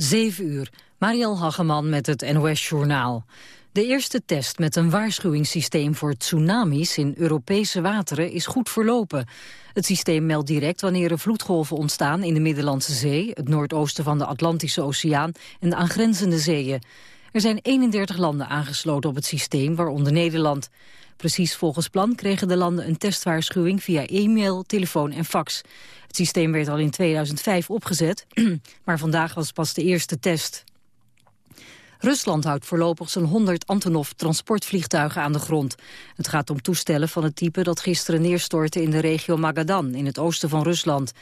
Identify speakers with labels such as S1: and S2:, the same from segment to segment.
S1: 7 uur. Mariel Hageman met het NOS Journaal. De eerste test met een waarschuwingssysteem voor tsunamis in Europese wateren is goed verlopen. Het systeem meldt direct wanneer er vloedgolven ontstaan in de Middellandse Zee, het noordoosten van de Atlantische Oceaan en de aangrenzende zeeën. Er zijn 31 landen aangesloten op het systeem, waaronder Nederland. Precies volgens plan kregen de landen een testwaarschuwing via e-mail, telefoon en fax. Het systeem werd al in 2005 opgezet, maar vandaag was pas de eerste test. Rusland houdt voorlopig zo'n 100 Antonov-transportvliegtuigen aan de grond. Het gaat om toestellen van het type dat gisteren neerstortte in de regio Magadan, in het oosten van Rusland.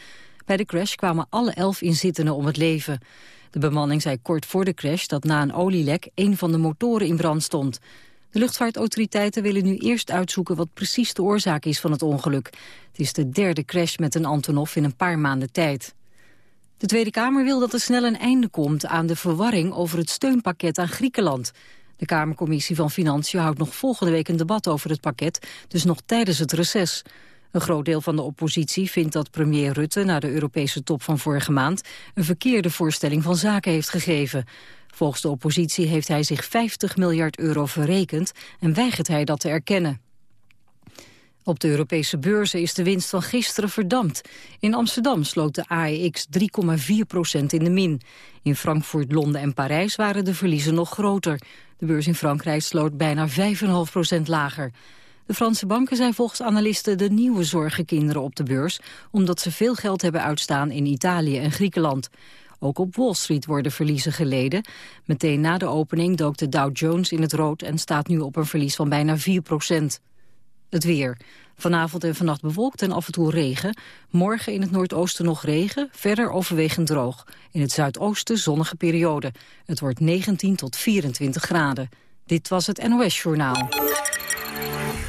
S1: Bij de crash kwamen alle elf inzittenden om het leven. De bemanning zei kort voor de crash dat na een olielek een van de motoren in brand stond. De luchtvaartautoriteiten willen nu eerst uitzoeken wat precies de oorzaak is van het ongeluk. Het is de derde crash met een Antonov in een paar maanden tijd. De Tweede Kamer wil dat er snel een einde komt aan de verwarring over het steunpakket aan Griekenland. De Kamercommissie van Financiën houdt nog volgende week een debat over het pakket, dus nog tijdens het reces. Een groot deel van de oppositie vindt dat premier Rutte na de Europese top van vorige maand een verkeerde voorstelling van zaken heeft gegeven. Volgens de oppositie heeft hij zich 50 miljard euro verrekend en weigert hij dat te erkennen. Op de Europese beurzen is de winst van gisteren verdampt. In Amsterdam sloot de AEX 3,4 procent in de min. In Frankfurt, Londen en Parijs waren de verliezen nog groter. De beurs in Frankrijk sloot bijna 5,5 procent lager. De Franse banken zijn volgens analisten de nieuwe zorgenkinderen op de beurs... omdat ze veel geld hebben uitstaan in Italië en Griekenland. Ook op Wall Street worden verliezen geleden. Meteen na de opening dook de Dow Jones in het rood... en staat nu op een verlies van bijna 4 procent. Het weer. Vanavond en vannacht bewolkt en af en toe regen. Morgen in het noordoosten nog regen, verder overwegend droog. In het zuidoosten zonnige periode. Het wordt 19 tot 24 graden. Dit was het NOS Journaal.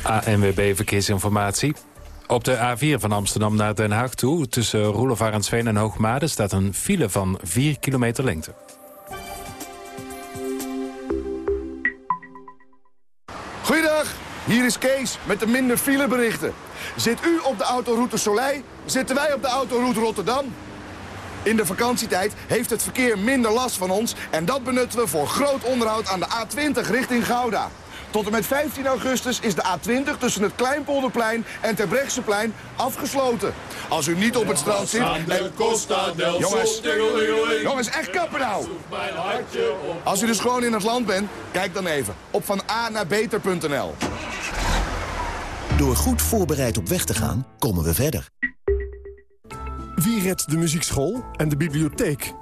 S2: ANWB Verkeersinformatie. Op de A4 van Amsterdam naar Den Haag toe... tussen Roelofarensveen en Hoogmade... staat een file van 4 kilometer lengte.
S3: Goeiedag, hier is Kees met de minder fileberichten. Zit u op de autoroute Soleil, zitten wij op de autoroute Rotterdam. In de vakantietijd heeft het verkeer minder last van ons... en dat benutten we voor groot onderhoud aan de A20 richting Gouda. Tot en met 15 augustus is de A20 tussen het Kleinpolderplein en Terbrechtseplein afgesloten. Als u niet op het strand zit... Jongens, jongens, echt kappen nou! Als u dus gewoon in het land bent, kijk dan even op van A naar beter.nl.
S4: Door goed voorbereid op weg te gaan, komen we verder.
S5: Wie redt de muziekschool en de bibliotheek?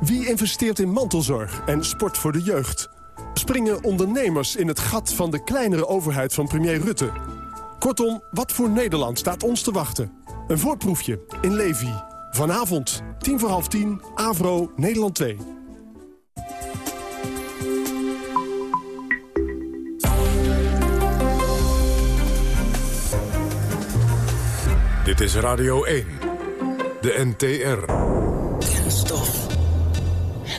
S5: Wie investeert in mantelzorg en sport voor de jeugd? Springen ondernemers in het gat van de kleinere overheid van premier Rutte? Kortom, wat voor Nederland staat ons te wachten? Een voorproefje in Levi. Vanavond, tien voor half tien, Avro, Nederland 2.
S6: Dit is Radio 1, de NTR.
S7: Kenstof.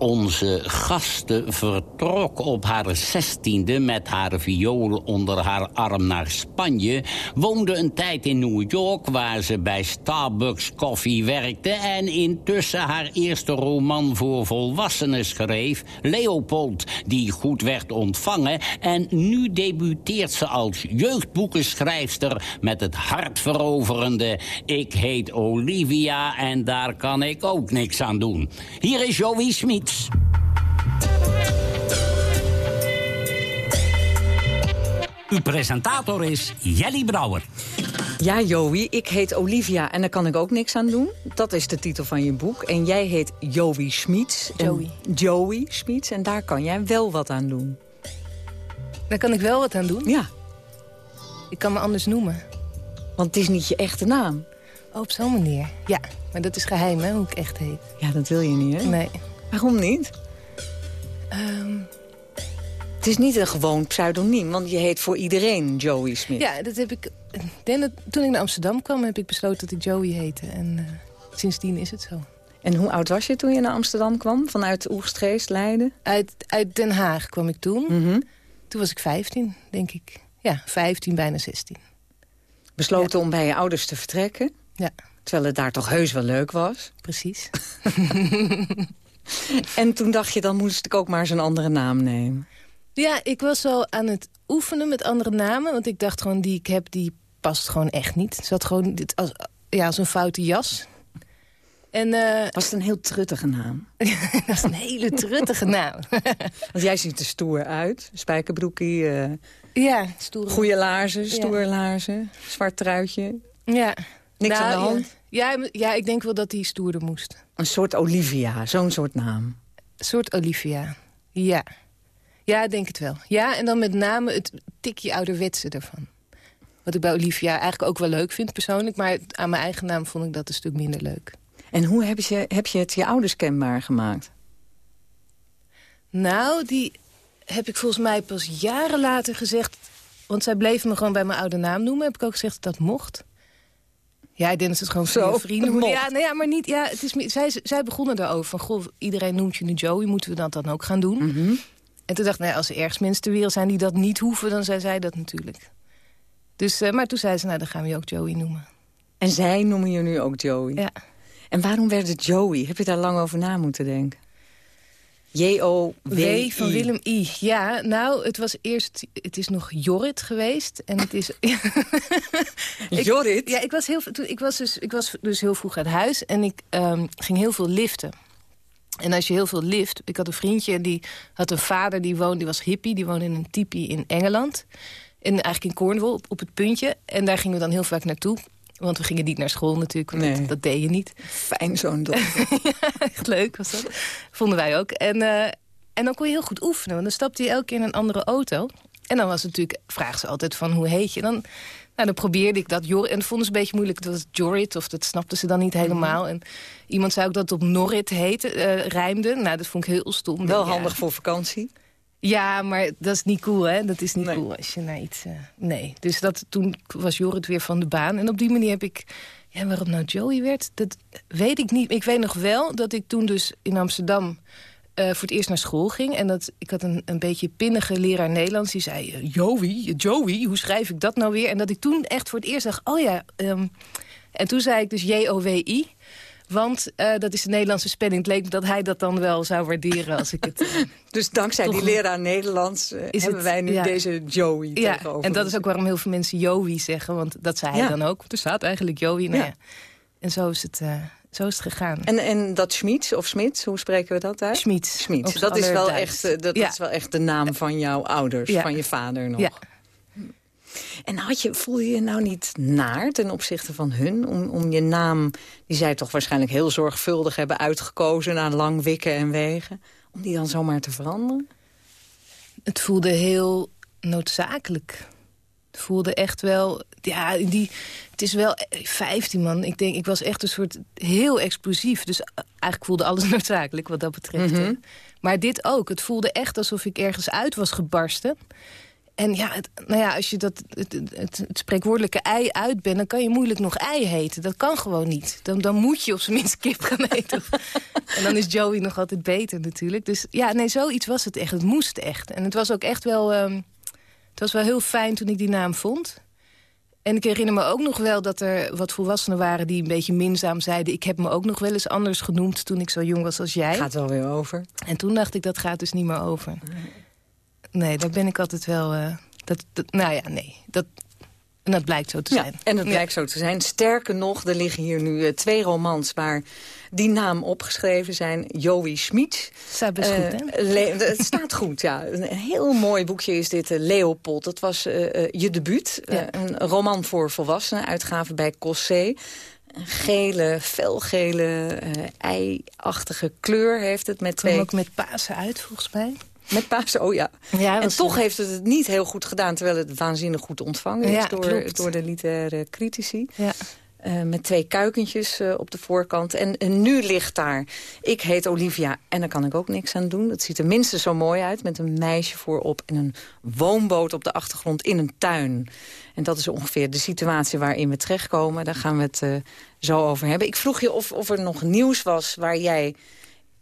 S7: Onze gasten vertrok op haar zestiende met haar viool onder haar arm naar Spanje... woonde een tijd in New York waar ze bij Starbucks koffie werkte... en intussen haar eerste roman voor volwassenen schreef... Leopold, die goed werd ontvangen... en nu debuteert ze als jeugdboekenschrijfster... met het hartveroverende Ik heet Olivia en daar kan ik ook niks aan doen. Hier is Joey Smit. Uw presentator is Jelly Brouwer.
S1: Ja, Joey, ik heet Olivia en daar kan ik ook niks aan doen. Dat is de titel van je boek. En jij heet Joey Schmiets.
S8: Joey.
S1: Joey Schmiets. En daar kan jij wel wat aan doen.
S8: Daar kan ik wel wat aan doen?
S1: Ja.
S8: Ik kan me anders noemen.
S1: Want het is niet je echte naam.
S8: Oh, op zo'n manier. Ja, maar dat is geheim, hè, hoe ik echt heet.
S1: Ja, dat wil je niet, hè?
S8: Nee.
S1: Waarom niet?
S8: Ehm,
S1: Het is niet een gewoon pseudoniem, want je heet voor iedereen Joey Smith.
S8: ja, dat heb ik... denk dat toen ik naar Amsterdam kwam, heb ik besloten dat ik Joey heette. En eh, sindsdien is het zo.
S1: En hoe oud was je toen je naar Amsterdam kwam? Vanuit Oegstgeest, Leiden?
S8: Uit, uit Den Haag kwam ik toen.
S1: Mhm.
S8: Toen was ik 15, denk ik. Ja, 15, bijna 16.
S1: Besloten om bij je ouders te vertrekken.
S8: Ja.
S9: Terwijl het daar toch heus wel leuk was.
S8: Precies.
S9: en toen dacht je, dan moest ik ook maar eens een andere naam nemen.
S8: Ja, ik was al aan het oefenen met andere namen. Want ik dacht gewoon, die ik heb, die past gewoon echt niet. Het zat gewoon als, ja, als een foute jas.
S9: En, uh, Was het een heel truttige naam?
S8: dat is een hele truttige naam.
S9: Want jij ziet er stoer uit. Spijkerbroekie. Uh,
S8: ja, stoer.
S9: Goede laarzen, stoer laarzen. Zwart truitje.
S8: Ja.
S9: Niks aan de nou, hand?
S8: Ja. ja. Ik denk wel dat hij stoerder moest.
S9: Een soort Olivia, zo'n soort naam.
S8: Een soort Olivia, ja. Ja, denk het wel. Ja, en dan met name het tikje ouderwetse ervan. Wat ik bij Olivia eigenlijk ook wel leuk vind persoonlijk. Maar aan mijn eigen naam vond ik dat een stuk minder leuk.
S9: En hoe heb je, heb je het je ouders kenbaar gemaakt?
S8: Nou, die heb ik volgens mij pas jaren later gezegd... want zij bleven me gewoon bij mijn oude naam noemen. Heb ik ook gezegd dat dat mocht. Ja, dat het gewoon
S9: Zo,
S8: vrienden Ja, nou ja, maar niet. Ja, het is, zij, zij begonnen daarover van, goh, iedereen noemt je nu Joey, moeten we dat dan ook gaan doen?
S9: Mhm.
S8: En toen dacht ik, nou, als er ergens mensen ter wereld zijn die dat niet hoeven, dan zei zij dat natuurlijk. Dus, uh, maar toen zei ze, nou, dan gaan we je ook Joey noemen.
S9: En zij noemen je nu ook Joey?
S8: Ja.
S9: En waarom werd het Joey? Heb je daar lang over na moeten denken? J-O-W
S8: van Willem I. Ja, nou, het was eerst... Het is nog Jorrit geweest. En het is...
S9: Jorrit?
S8: Ja, ik was, heel, toen, ik, was dus, ik was dus heel vroeg uit huis. En ik um, ging heel veel liften. En als je heel veel lift... Ik had een vriendje, die had een vader, die woonde, die was hippie. Die woonde in een tipi in Engeland. En eigenlijk in Cornwall, op, op het puntje. En daar gingen we dan heel vaak naartoe. Want we gingen niet naar school natuurlijk, nee. dat, dat, deed je niet.
S9: Fijn zo'n dochter.
S8: echt leuk was dat. Vonden wij ook. En, uh, en dan kon je heel goed oefenen. Want dan stapte je elke keer in een andere auto. En dan was het natuurlijk, vraag ze altijd van hoe heet je? Dan, nou, dan probeerde ik dat. En dat vonden ze een beetje moeilijk. Dat was Jorit, of dat snapten ze dan niet helemaal. En iemand zei ook dat het op Norrit heette, uh, rijmde. Nou, dat vond ik heel stom.
S9: Wel handig voor vakantie.
S8: Ja, maar dat is niet cool, hè? Dat is niet cool als je naar iets... Uh, nee, dus dat, toen was Jorrit weer van de baan. En op die manier heb ik... Ja, waarom nou Joey werd, dat weet ik niet. Ik weet nog wel dat ik toen dus in Amsterdam... Uh, voor het eerst naar school ging. En dat, ik had een, een beetje pinnige leraar Nederlands. Die zei, uh, Joey, Joey, hoe schrijf ik dat nou weer? En dat ik toen echt voor het eerst dacht, oh ja... Um, en toen zei ik dus J-O-W-I. Want uh, dat is de Nederlandse spelling. Het leek me dat hij dat dan wel zou waarderen als ik het... Uh,
S9: dus dankzij die leraar Nederlands uh, hebben het, wij nu ja. deze Joey
S8: ja,
S9: tegenover.
S8: En dat is ook waarom heel veel mensen Joey zeggen. Want dat zei hij dan ook. Er staat eigenlijk Joey. Nou ja. En zo is het... Zo is het gegaan.
S9: En, en dat Schmid of Smit, hoe spreken we dat uit?
S8: Schmid.
S9: Schmid. Dat, is wel, echt, dat is wel echt de naam van jouw ouders, van je vader nog. En had je, voel je je nou niet naar ten opzichte van hun? Om, om je naam, die zij toch waarschijnlijk heel zorgvuldig hebben uitgekozen... na lang wikken en wegen, om die dan zomaar te veranderen?
S8: Het voelde heel noodzakelijk. Het voelde echt wel... Ja, die, het is wel 15 man. Ik denk, ik was echt een soort heel explosief. Dus eigenlijk voelde alles noodzakelijk wat dat betreft.
S9: Mhm.
S8: Maar dit ook. Het voelde echt alsof ik ergens uit was gebarsten. En ja, het, nou ja, als je dat, het, het, het, spreekwoordelijke ei uit bent... dan kan je moeilijk nog ei heten. Dat kan gewoon niet. Dan, dan moet je op zijn minst kip gaan eten. en dan is Joey nog altijd beter natuurlijk. Dus ja, nee, zoiets was het echt. Het moest echt. En het was ook echt wel... Um, het was wel heel fijn toen ik die naam vond. En ik herinner me ook nog wel dat er wat volwassenen waren... die een beetje minzaam zeiden... ik heb me ook nog wel eens anders genoemd toen ik zo jong was als jij.
S9: Gaat wel weer over.
S8: En toen dacht ik, dat gaat dus niet meer over. Nee. Nee, daar ben ik altijd wel... Uh, dat, dat, nou ja, nee. Dat, en dat blijkt zo te zijn.
S9: Ja, en dat blijkt zo te zijn. Sterker nog, er liggen hier nu uh, twee romans waar die naam opgeschreven zijn. Joey Schmid.
S8: Staat best uh, goed,
S9: hè? het staat goed, ja. Een heel mooi boekje is dit, Leopold. Dat was je debuut. Ja. een roman voor volwassenen, uitgave bij Cossé. Een gele, felgele, ei-achtige kleur heeft het. Met twee...
S8: ook met Pasen uit, volgens mij.
S9: Met Pasen, oh ja.
S8: ja
S9: en toch heeft het het niet heel goed gedaan... terwijl het waanzinnig goed ontvangen is door, door de literaire critici.
S8: Ja.
S9: Uh, met twee kuikentjes uh, op de voorkant. En, en, nu ligt daar, ik heet Olivia en daar kan ik ook niks aan doen. Dat ziet er minstens zo mooi uit, met een meisje voorop... en een woonboot op de achtergrond in een tuin. En dat is ongeveer de situatie waarin we terechtkomen. Daar gaan we het uh, zo over hebben. Ik vroeg je of, of er nog nieuws was waar jij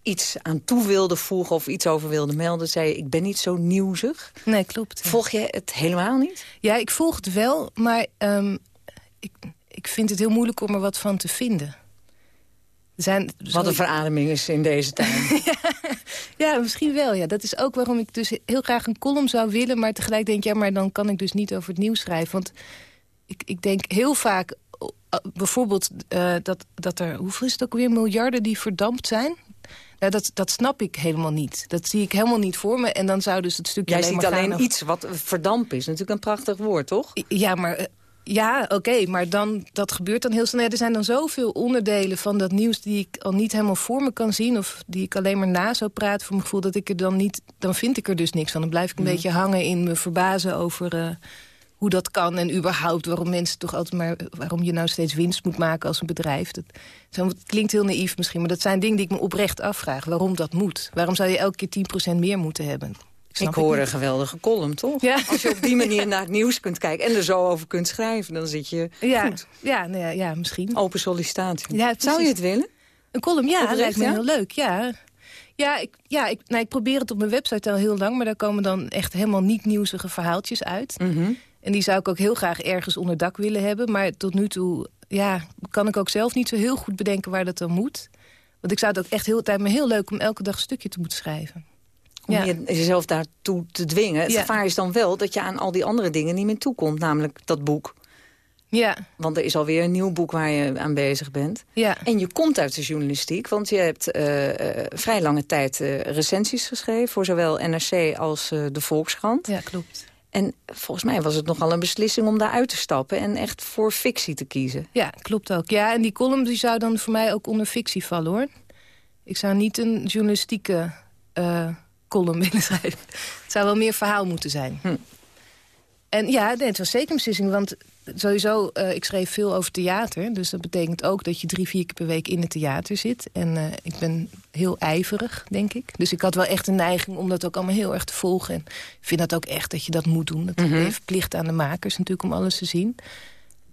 S9: iets aan toe wilde voegen of iets over wilde melden... zei je, ik ben niet zo nieuwsig.
S8: Nee, klopt.
S9: Volg je het helemaal niet?
S8: Ja, ik volg het wel, maar um, ik, ik vind het heel moeilijk om er wat van te vinden. Zijn
S9: Wat een verademing is in deze tijd.
S8: Ja, misschien wel. Ja. Dat is ook waarom ik dus heel graag een column zou willen... maar tegelijk denk ik, ja, maar dan kan ik dus niet over het nieuws schrijven. Want ik, ik denk heel vaak, uh, bijvoorbeeld uh, dat, dat er... hoeveel is het ook weer, miljarden die verdampt zijn? Nou, dat, dat snap ik helemaal niet. Dat zie ik helemaal niet voor me. En dan zou dus het stukje
S9: Jij
S8: alleen
S9: ziet
S8: maar
S9: alleen iets wat verdamp is. Natuurlijk een prachtig woord, toch?
S8: Ja, maar uh, ja, oké, maar dan, dat gebeurt dan heel snel. Er zijn dan zoveel onderdelen van dat nieuws die ik al niet helemaal voor me kan zien... of die ik alleen maar na zou praten voor mijn gevoel... dat ik er dan niet, dan vind ik er dus niks van. Dan blijf ik een
S9: Mhm.
S8: beetje hangen in me verbazen over uh, hoe dat kan... en überhaupt waarom mensen toch altijd maar... waarom je nou steeds winst moet maken als een bedrijf. Dat, klinkt heel naïef misschien, maar dat zijn dingen die ik me oprecht afvraag. Waarom dat moet? Waarom zou je elke keer 10% meer moeten hebben?
S9: Ik hoor een geweldige column, toch?
S8: Ja.
S9: Als je op die manier naar het nieuws kunt kijken... en er zo over kunt schrijven, dan zit je
S8: ja,
S9: goed.
S8: Ja, nou ja, ja, misschien.
S9: Open sollicitatie.
S8: Ja,
S9: Zou je het willen?
S8: Een column, ja,
S9: Oprecht,
S8: lijkt me heel leuk, ja. Ja, ik, ja ik, nou, ik probeer het op mijn website al heel lang... maar daar komen dan echt helemaal niet nieuwsige verhaaltjes uit.
S9: Mhm.
S8: En die zou ik ook heel graag ergens onder dak willen hebben. Maar tot nu toe ja, kan ik ook zelf niet zo heel goed bedenken waar dat dan moet. Want ik zou het ook echt heel, tijd me heel leuk om elke dag een stukje te moeten schrijven.
S9: Om
S8: Ja.
S9: je, jezelf daartoe te dwingen. Het
S8: Ja.
S9: gevaar is dan wel dat je aan al die andere dingen niet meer toekomt. Namelijk dat boek.
S8: Ja,
S9: Want er is alweer een nieuw boek waar je aan bezig bent.
S8: ja.
S9: En je komt uit de journalistiek, want je hebt eh, eh, vrij lange tijd eh, recensies geschreven... voor zowel NRC als de Volkskrant.
S8: ja klopt.
S9: En volgens mij was het nogal een beslissing om daaruit te stappen... en echt voor fictie te kiezen.
S8: Ja, klopt ook. Ja, en die column die zou dan voor mij ook onder fictie vallen, hoor. Ik zou niet een journalistieke eh, column willen schrijven. Het zou wel meer verhaal moeten zijn.
S9: Hm.
S8: En ja, nee, het was zeker een beslissing, want sowieso, eh, ik schreef veel over theater. Dus dat betekent ook dat je drie, vier keer per week in het theater zit. En eh, ik ben heel ijverig, denk ik. Dus ik had wel echt een neiging om dat ook allemaal heel erg te volgen. En ik vind dat ook echt dat je dat moet doen. Dat is even plicht aan de makers natuurlijk om alles te zien.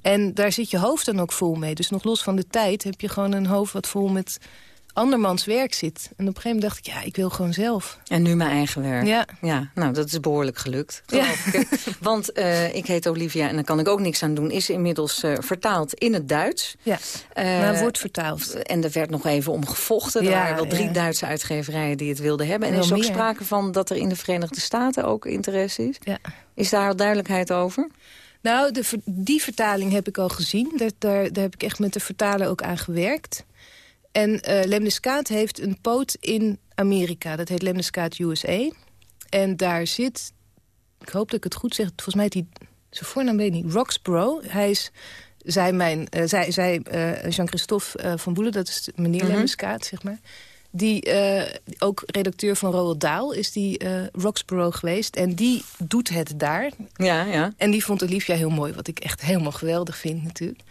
S8: En daar zit je hoofd dan ook vol mee. Dus nog los van de tijd heb je gewoon een hoofd wat vol met andermans werk zit. En op een gegeven moment dacht ik, ja, ik wil gewoon zelf.
S9: En nu mijn eigen werk.
S8: Ja.
S9: Ja, nou, dat is behoorlijk gelukt. ik. Want eh, ik heet Olivia en daar kan ik ook niks aan doen. Is inmiddels eh, vertaald in het Duits.
S8: Ja,
S9: Eh,
S8: maar wordt vertaald.
S9: En er werd nog even om gevochten. Er
S8: Ja,
S9: waren wel drie
S8: ja.
S9: Duitse uitgeverijen die het wilden hebben. En er is ook
S8: meer.
S9: sprake van dat er in de Verenigde Staten ook interesse is.
S8: Ja.
S9: Is daar al duidelijkheid over?
S8: Nou, de, die vertaling heb ik al gezien. Daar, daar, daar heb ik echt met de vertaler ook aan gewerkt. En eh Lemniskaat heeft een poot in Amerika. Dat heet Lemniskaat USA. En daar zit, ik hoop dat ik het goed zeg... volgens mij heet hij, zijn voornaam weet ik niet, Roxborough. Hij is, zij, mijn, eh, zij, zij eh, Jean-Christophe van Boelen, dat is meneer
S9: Mhm.
S8: Lemniskaat, zeg maar... Die ook redacteur van Roald Dahl is die Roxborough geweest. En die doet het daar.
S9: Ja, ja.
S8: En die vond Olivia heel mooi, wat ik echt helemaal geweldig vind natuurlijk.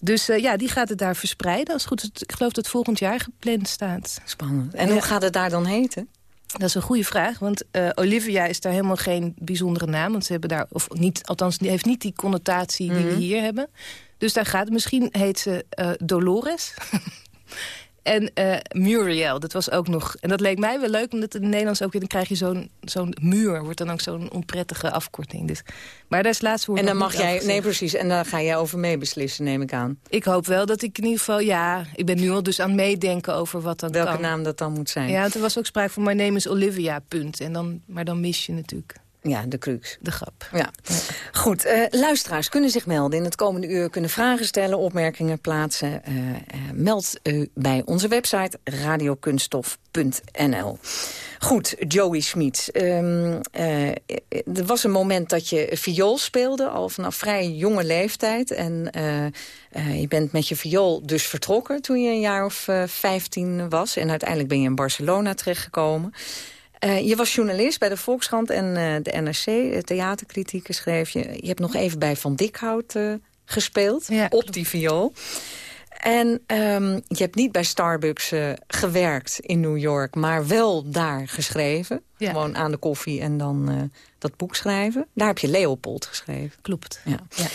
S8: Dus eh, ja, die gaat het daar verspreiden. Als goed ik geloof dat het volgend jaar gepland staat.
S9: Spannend. En
S8: Ja.
S9: hoe gaat het daar dan heten?
S8: Dat is een goede vraag, want eh, Olivia is daar helemaal geen bijzondere naam. Want ze hebben daar, of niet, althans, die heeft niet die connotatie die we hier hebben. Dus daar gaat, misschien heet ze eh, Dolores. en eh, Muriel, dat was ook nog... En dat leek mij wel leuk, omdat in het Nederlands ook weer... dan krijg je zo'n zo'n muur, wordt dan ook zo'n onprettige afkorting. Dus, maar daar is het laatste woord
S9: En dan mag jij, nee precies, en daar ga jij over mee beslissen, neem ik aan.
S8: Ik hoop wel dat ik in ieder geval, ja, ik ben nu al dus aan het meedenken over wat dan
S9: Welke
S8: kan.
S9: naam dat dan moet zijn.
S8: Ja, want er was ook sprake van My name is Olivia, punt. En dan, maar dan mis je natuurlijk
S9: Ja, de crux.
S8: de grap.
S9: Ja. Goed, eh, luisteraars kunnen zich melden. In het komende uur kunnen vragen stellen, opmerkingen plaatsen. Eh, eh, meld u bij onze website radiokunststof.nl. Goed, Joey Schmid. Ehm, eh, er was een moment dat je viool speelde, al vanaf vrij jonge leeftijd. En je bent met je viool dus vertrokken toen je een jaar of 15 was. En uiteindelijk ben je in Barcelona terechtgekomen. Eh, je was journalist bij de Volkskrant en eh, de NRC. eh, Theaterkritieken schreef je. Je hebt nog even bij Van Dikhout gespeeld.
S8: Ja,
S9: op
S8: klopt.
S9: die viool. En ehm, je hebt niet bij Starbucks gewerkt in New York, maar wel daar geschreven.
S8: Ja.
S9: Gewoon aan de koffie en dan dat boek schrijven. Daar heb je Leopold geschreven.
S8: Klopt.
S9: Ja.
S8: Ja.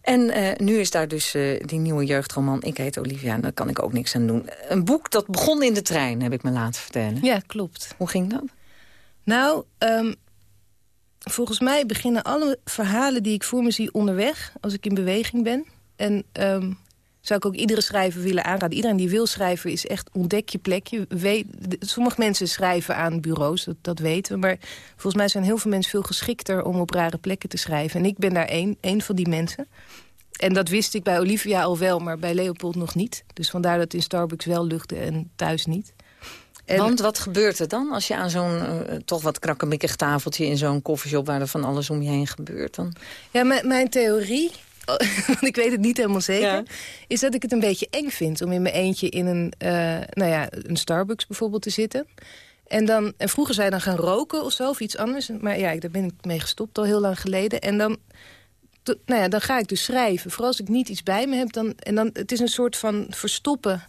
S9: En nu is daar dus die nieuwe jeugdroman Ik heet Olivia en daar kan ik ook niks aan doen. Een boek dat begon in de trein, heb ik me laten vertellen.
S8: ja, klopt.
S9: Hoe ging dat?
S8: Nou, ehm, volgens mij beginnen alle verhalen die ik voor me zie onderweg... als ik in beweging ben. En um, zou ik ook iedere schrijver willen aanraden. Iedereen die wil schrijven is echt ontdek je plekje. Sommige mensen schrijven aan bureaus, dat, weten we. Maar volgens mij zijn heel veel mensen veel geschikter om op rare plekken te schrijven. En ik ben daar één, één van die mensen. En dat wist ik bij Olivia al wel, maar bij Leopold nog niet. Dus vandaar dat in Starbucks wel luchtte en thuis niet.
S9: Want wat gebeurt er dan als je aan zo'n uh, toch wat krakkemikkig tafeltje... in zo'n koffieshop waar er van alles om je heen gebeurt dan?
S8: Ja, mijn theorie want ik weet het niet helemaal zeker... is dat ik het een beetje eng vind om in mijn eentje in een, uh, nou ja, een Starbucks bijvoorbeeld te zitten. En, dan, en vroeger zei dan gaan roken of zo, of iets anders. Maar ja, daar ben ik mee gestopt al heel lang geleden. En dan, nou ja, dan ga ik dus schrijven. Vooral als ik niet iets bij me heb. Dan, en dan, het is een soort van verstoppen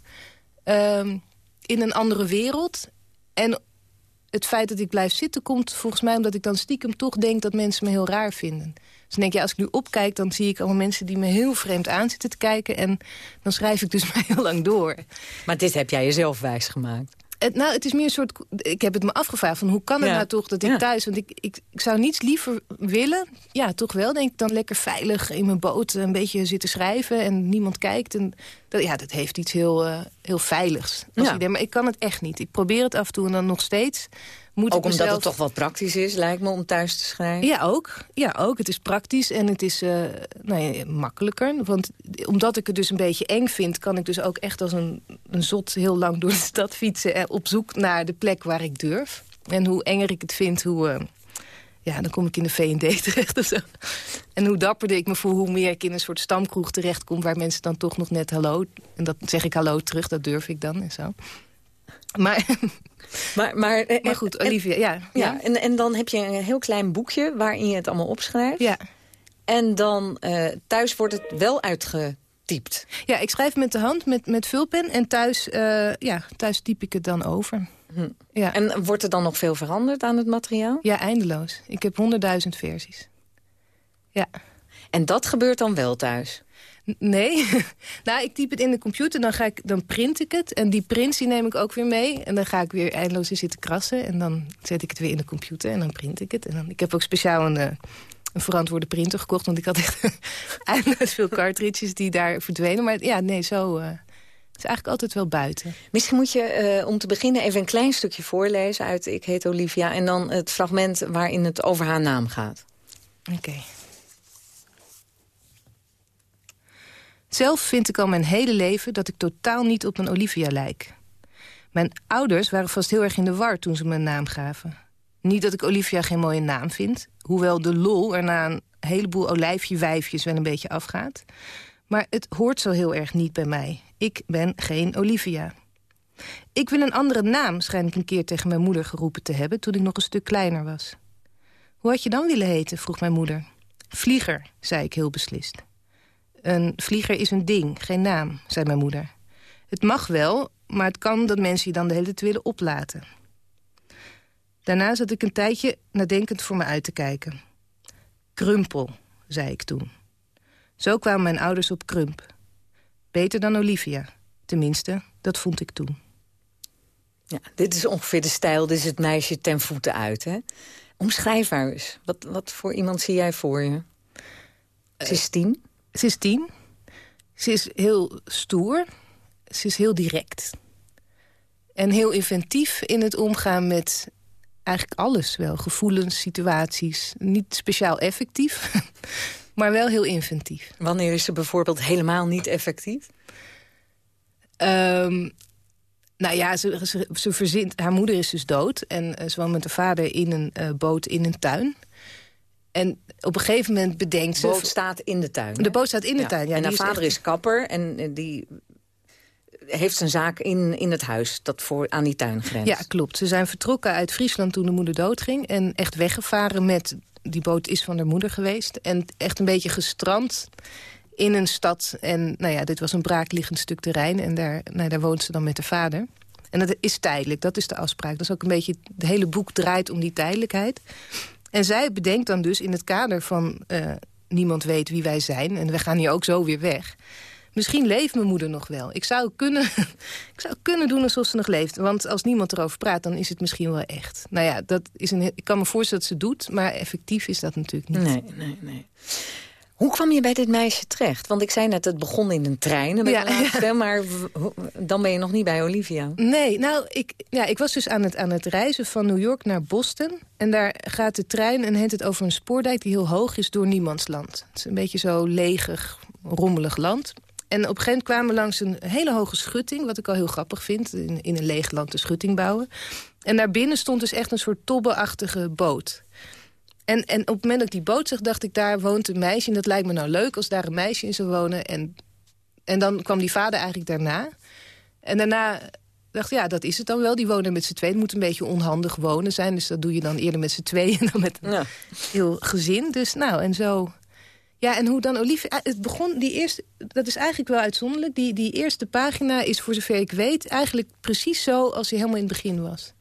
S8: uh, in een andere wereld. En het feit dat ik blijf zitten komt volgens mij omdat ik dan stiekem toch denk dat mensen me heel raar vinden. Dus dan denk je, als ik nu opkijk, dan zie ik allemaal mensen die me heel vreemd aan zitten te kijken. En dan schrijf ik dus maar heel lang door.
S9: Maar dit heb jij jezelf wijs gemaakt.
S8: Het, nou, het is meer een soort... Ik heb het me afgevraagd van hoe kan het nou toch dat ik thuis... Want ik, ik, ik, zou niets liever willen. Ja, toch wel, denk ik, dan lekker veilig in mijn boot... een beetje zitten schrijven en niemand kijkt. En dat, ja, dat heeft iets heel, uh, heel veiligs. Ja. Idee. Maar ik kan het echt niet. Ik probeer het af en toe en dan nog steeds
S9: moet ook omdat het toch wel praktisch is, lijkt me, om thuis te schrijven.
S8: Ja, ook. Ja, ook. Het is praktisch en het is uh, nou ja, makkelijker. Want omdat ik het dus een beetje eng vind... kan ik dus ook echt als een, een zot heel lang door de stad fietsen... en op zoek naar de plek waar ik durf. En hoe enger ik het vind, hoe... Uh, ja, dan kom ik in de V&D terecht of zo. En hoe dapperder ik me voel, hoe meer ik in een soort stamkroeg terechtkom... waar mensen dan toch nog net hallo... en dat zeg ik hallo terug, dat durf ik dan en zo. Maar,
S9: maar, maar,
S8: eh, maar goed, Olivia, ja.
S9: ja. en, en dan heb je een heel klein boekje waarin je het allemaal opschrijft.
S8: Ja.
S9: En dan uh, thuis wordt het wel uitgetypt.
S8: Ja, ik schrijf met de hand, met, met vulpen. En thuis, uh, ja, thuis typ ik het dan over.
S9: Hm. Ja. En wordt er dan nog veel veranderd aan het materiaal?
S8: Ja, eindeloos. Ik heb honderdduizend versies. Ja.
S9: En dat gebeurt dan wel thuis?
S8: Nee. nou, ik typ het in de computer, dan, ga ik, dan print ik het. En die prints die neem ik ook weer mee. En dan ga ik weer eindeloos in zitten krassen. En dan zet ik het weer in de computer en dan print ik het. En dan, ik heb ook speciaal een, eh, een verantwoorde printer gekocht. Want ik had echt eindeloos veel cartridges die daar verdwenen. Maar ja, nee, zo... Uh, het is eigenlijk altijd wel buiten.
S9: Misschien moet je uh, om te beginnen even een klein stukje voorlezen uit Ik heet Olivia. En dan het fragment waarin het over haar naam gaat.
S8: Oké. Zelf vind ik al mijn hele leven dat ik totaal niet op een Olivia lijk. Mijn ouders waren vast heel erg in de war toen ze me een naam gaven. Niet dat ik Olivia geen mooie naam vind... hoewel de lol er na een heleboel olijfje-wijfjes wel een beetje afgaat. Maar het hoort zo heel erg niet bij mij. Ik ben geen Olivia. Ik wil een andere naam, schijn ik een keer tegen mijn moeder geroepen te hebben... toen ik nog een stuk kleiner was. Hoe had je dan willen heten, vroeg mijn moeder. Vlieger, zei ik heel beslist. Een vlieger is een ding, geen naam, zei mijn moeder. Het mag wel, maar het kan dat mensen je dan de hele tijd willen oplaten. Daarna zat ik een tijdje nadenkend voor me uit te kijken. Krumpel, zei ik toen. Zo kwamen mijn ouders op Krump. Beter dan Olivia. Tenminste, dat vond ik toen.
S9: Ja, dit is ongeveer de stijl, dit is het meisje ten voeten uit, hè? Omschrijf haar eens. Wat, wat voor iemand zie jij voor je? Ze is tien?
S8: Ze is tien. Ze is heel stoer. Ze is heel direct. En heel inventief in het omgaan met eigenlijk alles wel. Gevoelens, situaties. Niet speciaal effectief, maar wel heel inventief.
S9: Wanneer is ze bijvoorbeeld helemaal niet effectief?
S8: Um, nou ja, ze, ze, verzint, haar moeder is dus dood. En uh, ze woont met haar vader in een uh, boot in een tuin. En op een gegeven moment bedenkt ze...
S9: De boot staat in de tuin.
S8: De boot staat in de tuin, ja.
S9: En haar vader is, kapper en die heeft zijn zaak in, in het huis dat voor, aan die tuin grenst.
S8: Ja, klopt. Ze zijn vertrokken uit Friesland toen de moeder doodging... en echt weggevaren met... die boot is van haar moeder geweest... en echt een beetje gestrand in een stad. En nou ja, dit was een braakliggend stuk terrein... en daar, nou, daar woont ze dan met haar vader... En dat is tijdelijk, dat is de afspraak. Dat is ook een beetje, het hele boek draait om die tijdelijkheid. En zij bedenkt dan dus in het kader van... Uh, niemand weet wie wij zijn en we gaan hier ook zo weer weg... Misschien leeft mijn moeder nog wel. Ik zou, kunnen, ik zou kunnen doen alsof ze nog leeft. Want als niemand erover praat, dan is het misschien wel echt. Nou ja, dat is een, ik kan me voorstellen dat ze doet, maar effectief is dat natuurlijk niet.
S9: Nee, nee, nee. Hoe kwam je bij dit meisje terecht? Want ik zei net, het begon in een trein, ja, laatste, maar dan ben je nog niet bij Olivia.
S8: Nee, nou, ik, ja, ik was dus aan het, aan het reizen van New York naar Boston. En daar gaat de trein en heet het over een spoordijk die heel hoog is door niemandsland. Het is een beetje zo leeg, rommelig land. En op een gegeven moment kwamen we langs een hele hoge schutting... wat ik al heel grappig vind, in, in een leeg land de schutting bouwen. En daarbinnen stond dus echt een soort tobbeachtige boot. En, en op het moment dat ik die boot zag, dacht ik, daar woont een meisje... en dat lijkt me nou leuk als daar een meisje in zou wonen. En, en dan kwam die vader eigenlijk daarna. En daarna dacht ik, ja, dat is het dan wel. Die wonen met z'n tweeën. Het moet een beetje onhandig wonen zijn. Dus dat doe je dan eerder met z'n tweeën dan met een ja. heel gezin. Dus nou, en zo ja, en hoe dan Olivia... Eh, het begon, die eerste, dat is eigenlijk wel uitzonderlijk. Die, die eerste pagina is, voor zover ik weet... eigenlijk precies zo als hij helemaal in het begin was.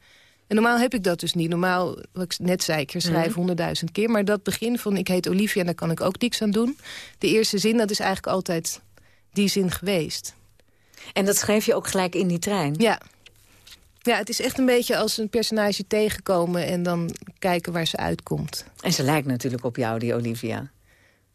S8: En normaal heb ik dat dus niet. Normaal, wat ik net zei, ik schrijf mhm. honderdduizend keer. Maar dat begin van ik heet Olivia en daar kan ik ook niks aan doen. De eerste zin, dat is eigenlijk altijd die zin geweest.
S9: En dat schreef je ook gelijk in die trein?
S8: Ja. Ja, het is echt een beetje als een personage tegenkomen... en dan kijken waar ze uitkomt.
S9: En ze lijkt natuurlijk op jou, die Olivia.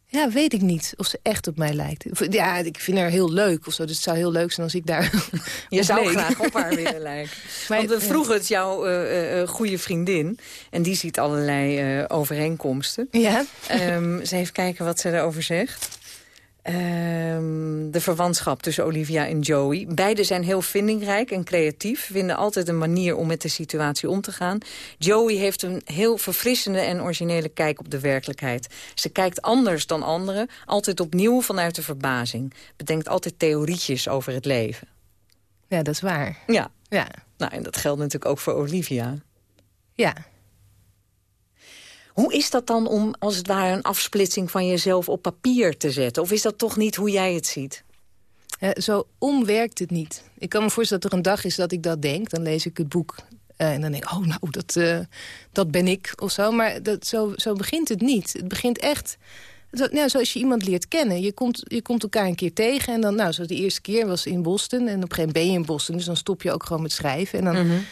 S8: Ja, weet ik niet of ze echt op mij lijkt. Ja, ik vind haar heel leuk of zo. Dus het zou heel leuk zijn als ik daar
S9: Je zou graag op haar willen lijken. Maar, Want vroeg het jouw uh, uh, goede vriendin. En die ziet allerlei uh, overeenkomsten.
S8: Ja.
S9: Um, ze even kijken wat ze erover zegt. Ehm, de verwantschap tussen Olivia en Joey. Beiden zijn heel vindingrijk en creatief. Vinden altijd een manier om met de situatie om te gaan. Joey heeft een heel verfrissende en originele kijk op de werkelijkheid. Ze kijkt anders dan anderen. Altijd opnieuw vanuit de verbazing. Bedenkt altijd theorietjes over het leven.
S8: Ja, dat is waar.
S9: Ja.
S8: ja.
S9: Nou, en dat geldt natuurlijk ook voor Olivia.
S8: Ja.
S9: Hoe is dat dan om als het ware een afsplitsing van jezelf op papier te zetten? Of is dat toch niet hoe jij het ziet?
S8: zo omwerkt het niet. Ik kan me voorstellen dat er een dag is dat ik dat denk. Dan lees ik het boek uh, en dan denk ik, oh nou, dat, uh, dat ben ik of zo. Maar dat, zo, zo begint het niet. Het begint echt... Zo, nou, zoals je iemand leert kennen. Je komt, je komt elkaar een keer tegen en dan, nou, zoals de eerste keer was in Boston. En op een gegeven moment ben je in Boston, dus dan stop je ook gewoon met schrijven. En dan, mm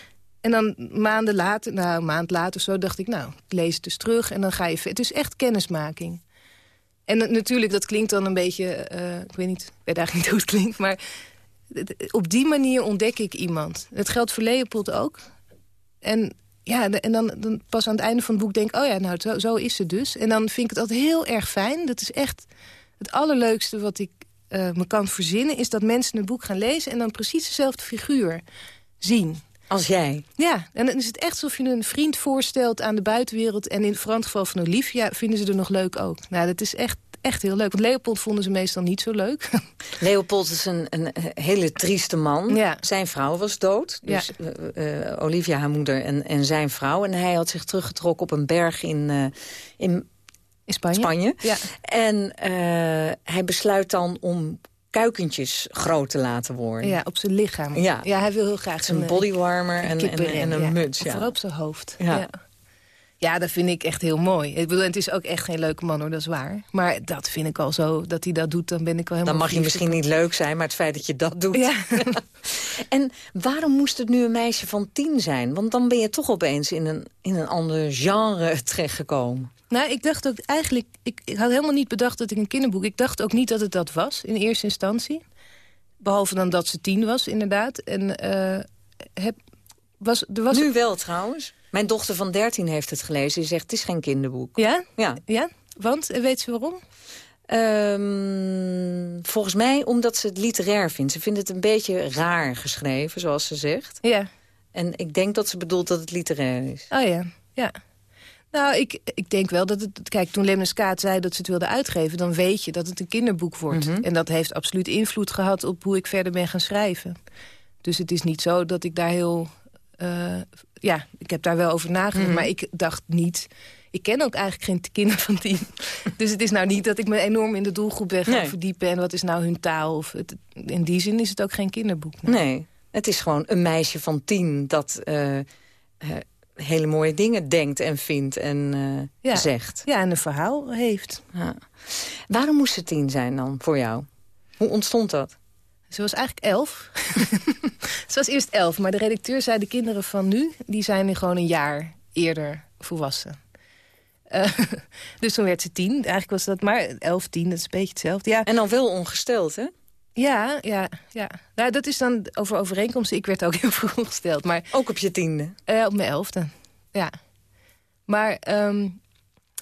S8: en dan maanden later, nou een maand later zo, dacht ik... nou, ik lees het dus terug en dan ga je... Het is echt kennismaking. En natuurlijk, dat klinkt dan een beetje... Uh, ik weet niet, ik weet eigenlijk niet hoe het klinkt... maar op die manier ontdek ik iemand. Het geldt voor Leopold ook. En ja, en dan, dan pas aan het einde van het boek denk ik... oh ja, nou, zo, is het dus. En dan vind ik het altijd heel erg fijn. Dat is echt het allerleukste wat ik uh, me kan verzinnen... is dat mensen een boek gaan lezen... en dan precies dezelfde figuur zien.
S9: Als jij?
S8: Ja, en dan is het echt alsof je een vriend voorstelt aan de buitenwereld... en in het geval van Olivia vinden ze er nog leuk ook. Nou, dat is echt, echt heel leuk. Want Leopold vonden ze meestal niet zo leuk.
S9: Leopold is een, een hele trieste man. Ja. Zijn vrouw was dood. Dus ja. uh, uh, Olivia, haar moeder, en, en zijn vrouw. En hij had zich teruggetrokken op een berg in, uh, in
S8: in Spanje.
S9: Spanje. Ja. En hij besluit dan om kuikentjes groot te laten worden.
S8: Ja, op zijn lichaam. Ja, ja hij wil heel graag
S9: een bodywarmer en, en, en, een ja. muts. Ja.
S8: Vooral op zijn hoofd. Ja. ja. dat vind ik echt heel mooi. Ik bedoel, het is ook echt geen leuke man hoor, dat is waar. Maar dat vind ik al zo, dat hij dat doet, dan ben ik al helemaal...
S9: Dan mag je misschien niet leuk zijn, maar het feit dat je dat doet. Ja. en waarom moest het nu een meisje van tien zijn? Want dan ben je toch opeens in een, in een ander genre terechtgekomen.
S8: Nou, ik dacht ook eigenlijk... Ik, ik, had helemaal niet bedacht dat ik een kinderboek... Ik dacht ook niet dat het dat was, in eerste instantie. Behalve dan dat ze tien was, inderdaad. En uh, heb, was, er was...
S9: Nu wel, trouwens. Mijn dochter van 13 heeft het gelezen. Die zegt, het is geen kinderboek.
S8: Ja? Ja. ja? Want? Weet ze waarom?
S9: Um, volgens mij omdat ze het literair vindt. Ze vindt het een beetje raar geschreven, zoals ze zegt.
S8: Ja.
S9: En ik denk dat ze bedoelt dat het literair is.
S8: Oh ja, ja. Nou, ik, ik denk wel dat het... Kijk, toen Lemnes Kaat zei dat ze het wilde uitgeven... dan weet je dat het een kinderboek wordt. Mhm. En dat heeft absoluut invloed gehad op hoe ik verder ben gaan schrijven. Dus het is niet zo dat ik daar heel... Uh, ja, ik heb daar wel over nagedacht, mhm. maar ik dacht niet... Ik ken ook eigenlijk geen kinderen van tien. dus het is nou niet dat ik me enorm in de doelgroep ben gaan verdiepen... en wat is nou hun taal. Of het, in die zin is het ook geen kinderboek.
S9: Nee, het is gewoon een meisje van tien dat... Uh, hele mooie dingen denkt en vindt en uh, zegt.
S8: Ja, en een verhaal heeft. Ja.
S9: Waarom moest ze tien zijn dan voor jou? Hoe ontstond dat?
S8: Ze was eigenlijk elf. ze was eerst elf, maar de redacteur zei... de kinderen van nu, die zijn nu gewoon een jaar eerder volwassen. Uh, dus toen werd ze tien. Eigenlijk was dat maar elf, tien, dat is een beetje hetzelfde. Ja.
S9: En dan wel ongesteld, hè?
S8: Ja, ja, ja. Nou, dat is dan over overeenkomsten. Ik werd ook heel vroeg ongesteld. Maar,
S9: ook op je tiende?
S8: Uh, op mijn elfde, ja. Maar um,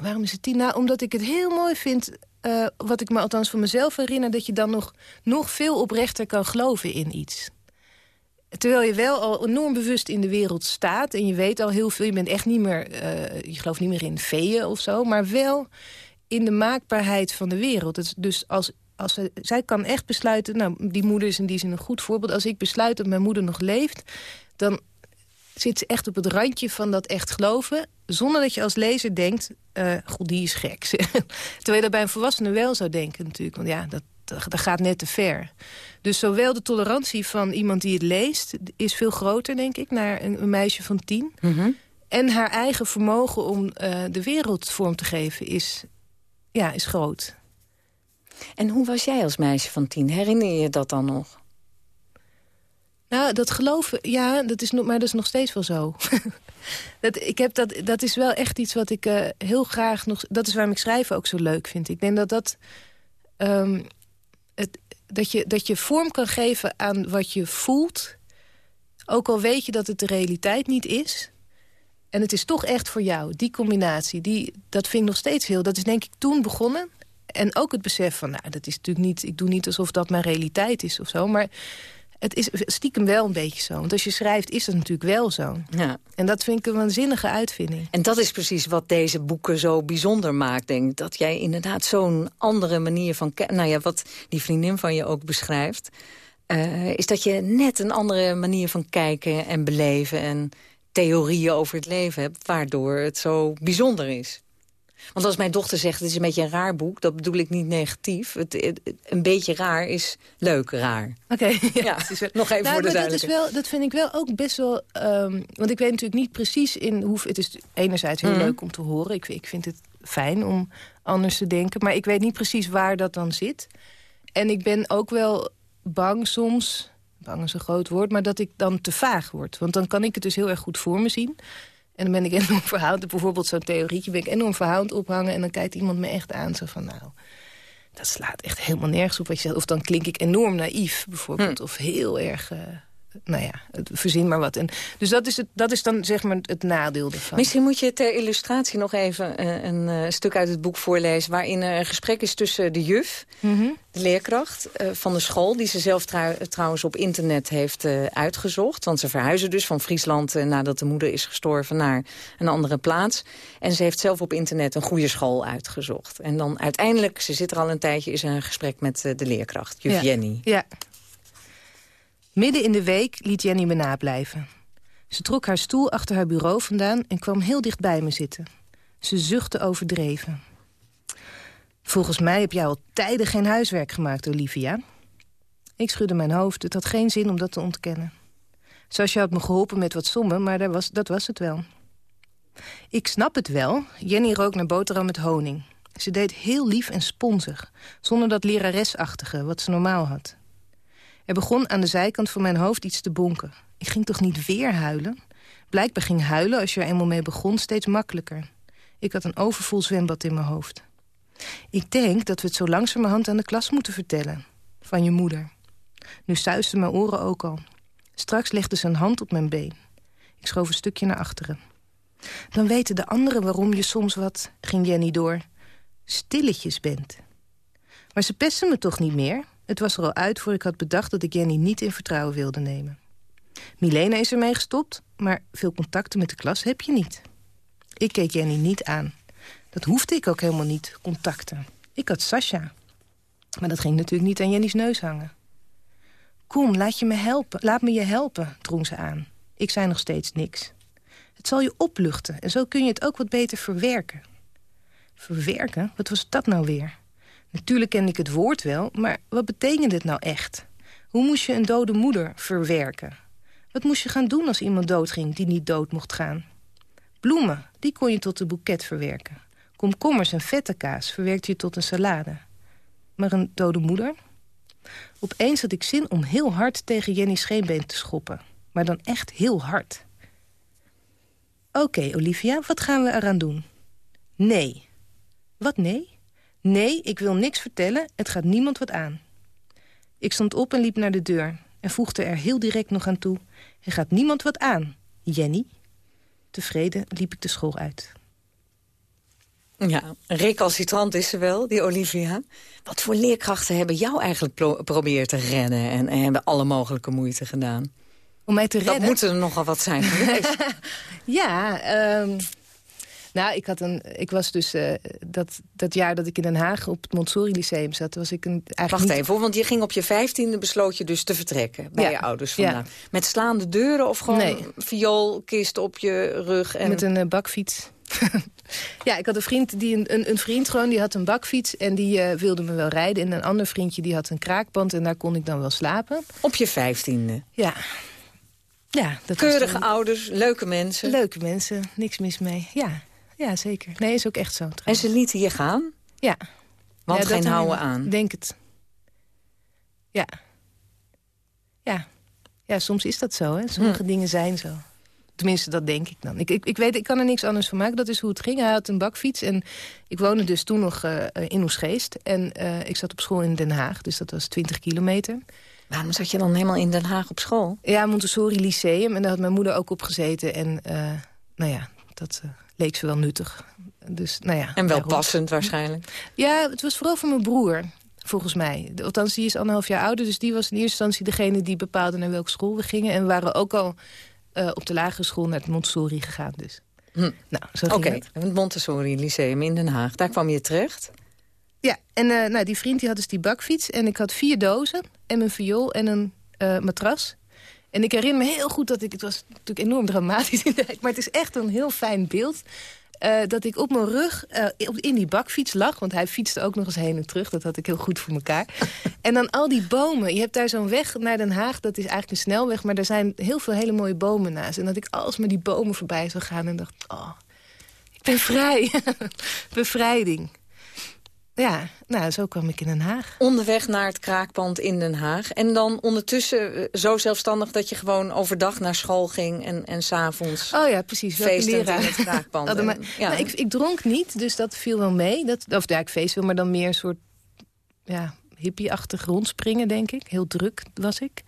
S8: waarom is het tien? Nou, omdat ik het heel mooi vind... Uh, wat ik me althans van mezelf herinner... dat je dan nog, nog veel oprechter kan geloven in iets. Terwijl je wel al enorm bewust in de wereld staat... en je weet al heel veel, je bent echt niet meer... Uh, je gelooft niet meer in veeën of zo... maar wel in de maakbaarheid van de wereld. Dus als, als zij, zij kan echt besluiten... nou, die moeder is in die zin een goed voorbeeld... als ik besluit dat mijn moeder nog leeft... dan zit ze echt op het randje van dat echt geloven... zonder dat je als lezer denkt, uh, god, die is gek. Terwijl je dat bij een volwassene wel zou denken natuurlijk. Want ja, dat, dat gaat net te ver. Dus zowel de tolerantie van iemand die het leest... is veel groter, denk ik, naar een, een meisje van tien...
S9: Mhm.
S8: En haar eigen vermogen om uh, de wereld vorm te geven is, ja, is groot.
S9: En hoe was jij als meisje van tien? Herinner je dat dan nog?
S8: Nou, dat geloven, ja, dat is, maar dat is nog steeds wel zo. dat, ik heb dat, dat is wel echt iets wat ik uh, heel graag nog... Dat is waarom ik schrijven ook zo leuk vind. Ik denk dat dat... Um, het, dat, je, dat je vorm kan geven aan wat je voelt... ook al weet je dat het de realiteit niet is... En het is toch echt voor jou, die combinatie. Die, dat vind ik nog steeds heel... Dat is denk ik toen begonnen. En ook het besef van, nou, dat is natuurlijk niet... Ik doe niet alsof dat mijn realiteit is of zo. Maar het is stiekem wel een beetje zo. Want als je schrijft, is dat natuurlijk wel zo.
S9: Ja.
S8: En dat vind ik een waanzinnige uitvinding.
S9: En dat is precies wat deze boeken zo bijzonder maakt, denk ik. Dat jij inderdaad zo'n andere manier van... Nou ja, wat die vriendin van je ook beschrijft... Uh, is dat je net een andere manier van kijken en beleven... en theorieën over het leven hebt, waardoor het zo bijzonder is. Want als mijn dochter zegt, het is een beetje een raar boek... dat bedoel ik niet negatief. Het, een beetje raar is leuk raar.
S8: Oké,
S9: ja, nog even nou, voor de
S8: dat, is wel, dat vind ik wel ook best wel... Um, want ik weet natuurlijk niet precies in hoe... Het is enerzijds heel mm. leuk om te horen. Ik, ik vind het fijn om anders te denken. Maar ik weet niet precies waar dat dan zit. En ik ben ook wel bang soms... Bang is een groot woord, maar dat ik dan te vaag word. Want dan kan ik het dus heel erg goed voor me zien... En dan ben ik enorm verhoudend. Bijvoorbeeld zo'n theorietje ben ik enorm verhoudend ophangen... en dan kijkt iemand me echt aan zo van... nou, dat slaat echt helemaal nergens op wat je zegt. Of dan klink ik enorm naïef bijvoorbeeld. Hm. Of heel erg... Uh, nou ja, verzin maar wat. En, dus dat is, het, dat is dan zeg maar het nadeel ervan.
S9: Misschien moet je ter illustratie nog even uh, een uh, stuk uit het boek voorlezen... waarin er een gesprek is tussen de juf,
S8: mm -hmm.
S9: de leerkracht uh, van de school... die ze zelf trou trouwens op internet heeft uitgezocht. Want ze verhuizen dus van Friesland nadat de moeder is gestorven... naar een andere plaats. En ze heeft zelf op internet een goede school uitgezocht. En dan uiteindelijk, ze zit er al een tijdje... is er een gesprek met de leerkracht, juf
S8: ja.
S9: Jenny.
S8: Ja. Midden in de week liet Jenny me nablijven. Ze trok haar stoel achter haar bureau vandaan en kwam heel dicht bij me zitten. Ze zuchtte overdreven. Volgens mij heb jij al tijden geen huiswerk gemaakt, Olivia. Ik schudde mijn hoofd. Het had geen zin om dat te ontkennen. Sascha had me geholpen met wat sommen, maar was, dat was het wel. Ik snap het wel. Jenny rook naar boterham met honing. Ze deed heel lief en sponsig, zonder dat leraresachtige wat ze normaal had. Er begon aan de zijkant van mijn hoofd iets te bonken. Ik ging toch niet weer huilen? Blijkbaar ging huilen, als je er eenmaal mee begon, steeds makkelijker. Ik had een overvol zwembad in mijn hoofd. Ik denk dat we het zo langzamerhand aan de klas moeten vertellen. Van je moeder. Nu stuisten mijn oren ook al. Straks legde ze een hand op mijn been. Ik schoof een stukje naar achteren. Dan weten de anderen waarom je soms wat, ging Jenny door, stilletjes bent. Maar ze pesten me toch niet meer? Het was er al uit voor ik had bedacht dat ik Jenny niet in vertrouwen wilde nemen. Milena is ermee gestopt, maar veel contacten met de klas heb je niet. Ik keek Jenny niet aan. Dat hoefde ik ook helemaal niet, contacten. Ik had Sasha. Maar dat ging natuurlijk niet aan Jenny's neus hangen. Kom, laat, je me helpen. laat me je helpen, drong ze aan. Ik zei nog steeds niks. Het zal je opluchten en zo kun je het ook wat beter verwerken. Verwerken? Wat was dat nou weer? Natuurlijk kende ik het woord wel, maar wat betekent het nou echt? Hoe moest je een dode moeder verwerken? Wat moest je gaan doen als iemand doodging die niet dood mocht gaan? Bloemen, die kon je tot een boeket verwerken. Komkommers en vette kaas verwerkte je tot een salade. Maar een dode moeder? Opeens had ik zin om heel hard tegen Jenny Scheenbeen te schoppen. Maar dan echt heel hard. Oké, Olivia, wat gaan we eraan doen? Nee. Wat nee? Nee, ik wil niks vertellen. Het gaat niemand wat aan. Ik stond op en liep naar de deur. En voegde er heel direct nog aan toe. Er gaat niemand wat aan. Jenny? Tevreden liep ik de school uit.
S9: Ja, recalcitrant is ze wel, die Olivia. Wat voor leerkrachten hebben jou eigenlijk proberen te redden... En, en, hebben alle mogelijke moeite gedaan?
S8: Om mij te redden?
S9: Dat moeten er nogal wat zijn geweest.
S8: ja, um, nou, ik, had een, ik was dus uh, dat, dat jaar dat ik in Den Haag op het Montessori Lyceum zat... was ik een,
S9: eigenlijk Wacht niet... even, want je ging op je vijftiende besloot je dus te vertrekken... bij je ouders vandaan. Ja. Met slaande deuren of gewoon nee. vioolkist op je rug? En...
S8: Met een uh, bakfiets. ja, ik had een vriend, die een, een, vriend gewoon, die had een bakfiets... en die uh, wilde me wel rijden. En een ander vriendje die had een kraakband en daar kon ik dan wel slapen.
S9: Op je vijftiende?
S8: Ja. ja dat
S9: Keurige ouders, leuke mensen?
S8: Leuke mensen, niks mis mee, ja. Ja, zeker. Nee, is ook echt zo.
S9: En ze lieten je gaan?
S8: Ja.
S9: Want geen houden aan?
S8: Denk het. Ja. Ja. Ja, soms is dat zo. Hè. Sommige hm. dingen zijn zo. Tenminste, dat denk ik dan. Ik, ik, ik, weet, ik kan er niks anders van maken. Dat is hoe het ging. Hij had een bakfiets. En ik woonde dus toen nog uh, in Oesgeest. En uh, ik zat op school in Den Haag. Dus dat was 20 kilometer.
S9: Waarom zat je dan helemaal in Den Haag op school?
S8: Ja, Montessori Lyceum. En daar had mijn moeder ook op gezeten. En uh, nou ja, dat leek ze wel nuttig. Dus, nou ja,
S9: en wel passend waarschijnlijk.
S8: Ja, het was vooral voor mijn broer, volgens mij. Althans, die is anderhalf jaar ouder. Dus die was in eerste instantie degene die bepaalde naar welke school we gingen. En we waren ook al uh, op de lagere school naar het Montessori gegaan. Dus. Hm. Nou, Oké,
S9: okay. het Montessori Lyceum in Den Haag. Daar kwam je terecht?
S8: Ja, en uh, nou, die vriend die had dus die bakfiets. En ik had vier dozen en mijn viool en een uh, matras. En ik herinner me heel goed dat ik... Het was natuurlijk enorm dramatisch in de maar het is echt een heel fijn beeld. Uh, dat ik op mijn rug uh, in die bakfiets lag. Want hij fietste ook nog eens heen en terug. Dat had ik heel goed voor elkaar. en dan al die bomen. Je hebt daar zo'n weg naar Den Haag. Dat is eigenlijk een snelweg. Maar er zijn heel veel hele mooie bomen naast. En dat ik alsmaar die bomen voorbij zou gaan. En dacht, oh, ik ben vrij. Bevrijding. Ja, nou, zo kwam ik in Den Haag.
S9: Onderweg naar het kraakpand in Den Haag. En dan ondertussen eh, zo zelfstandig dat je gewoon overdag naar school ging... en, en s'avonds
S8: oh ja, precies.
S9: feestend in het kraakpand.
S8: ja. nou, ik, ik, dronk niet, dus dat viel wel mee. Dat, of ja, ik feest wil, maar dan meer een soort ja, hippie-achtig rondspringen, denk ik. Heel druk was ik.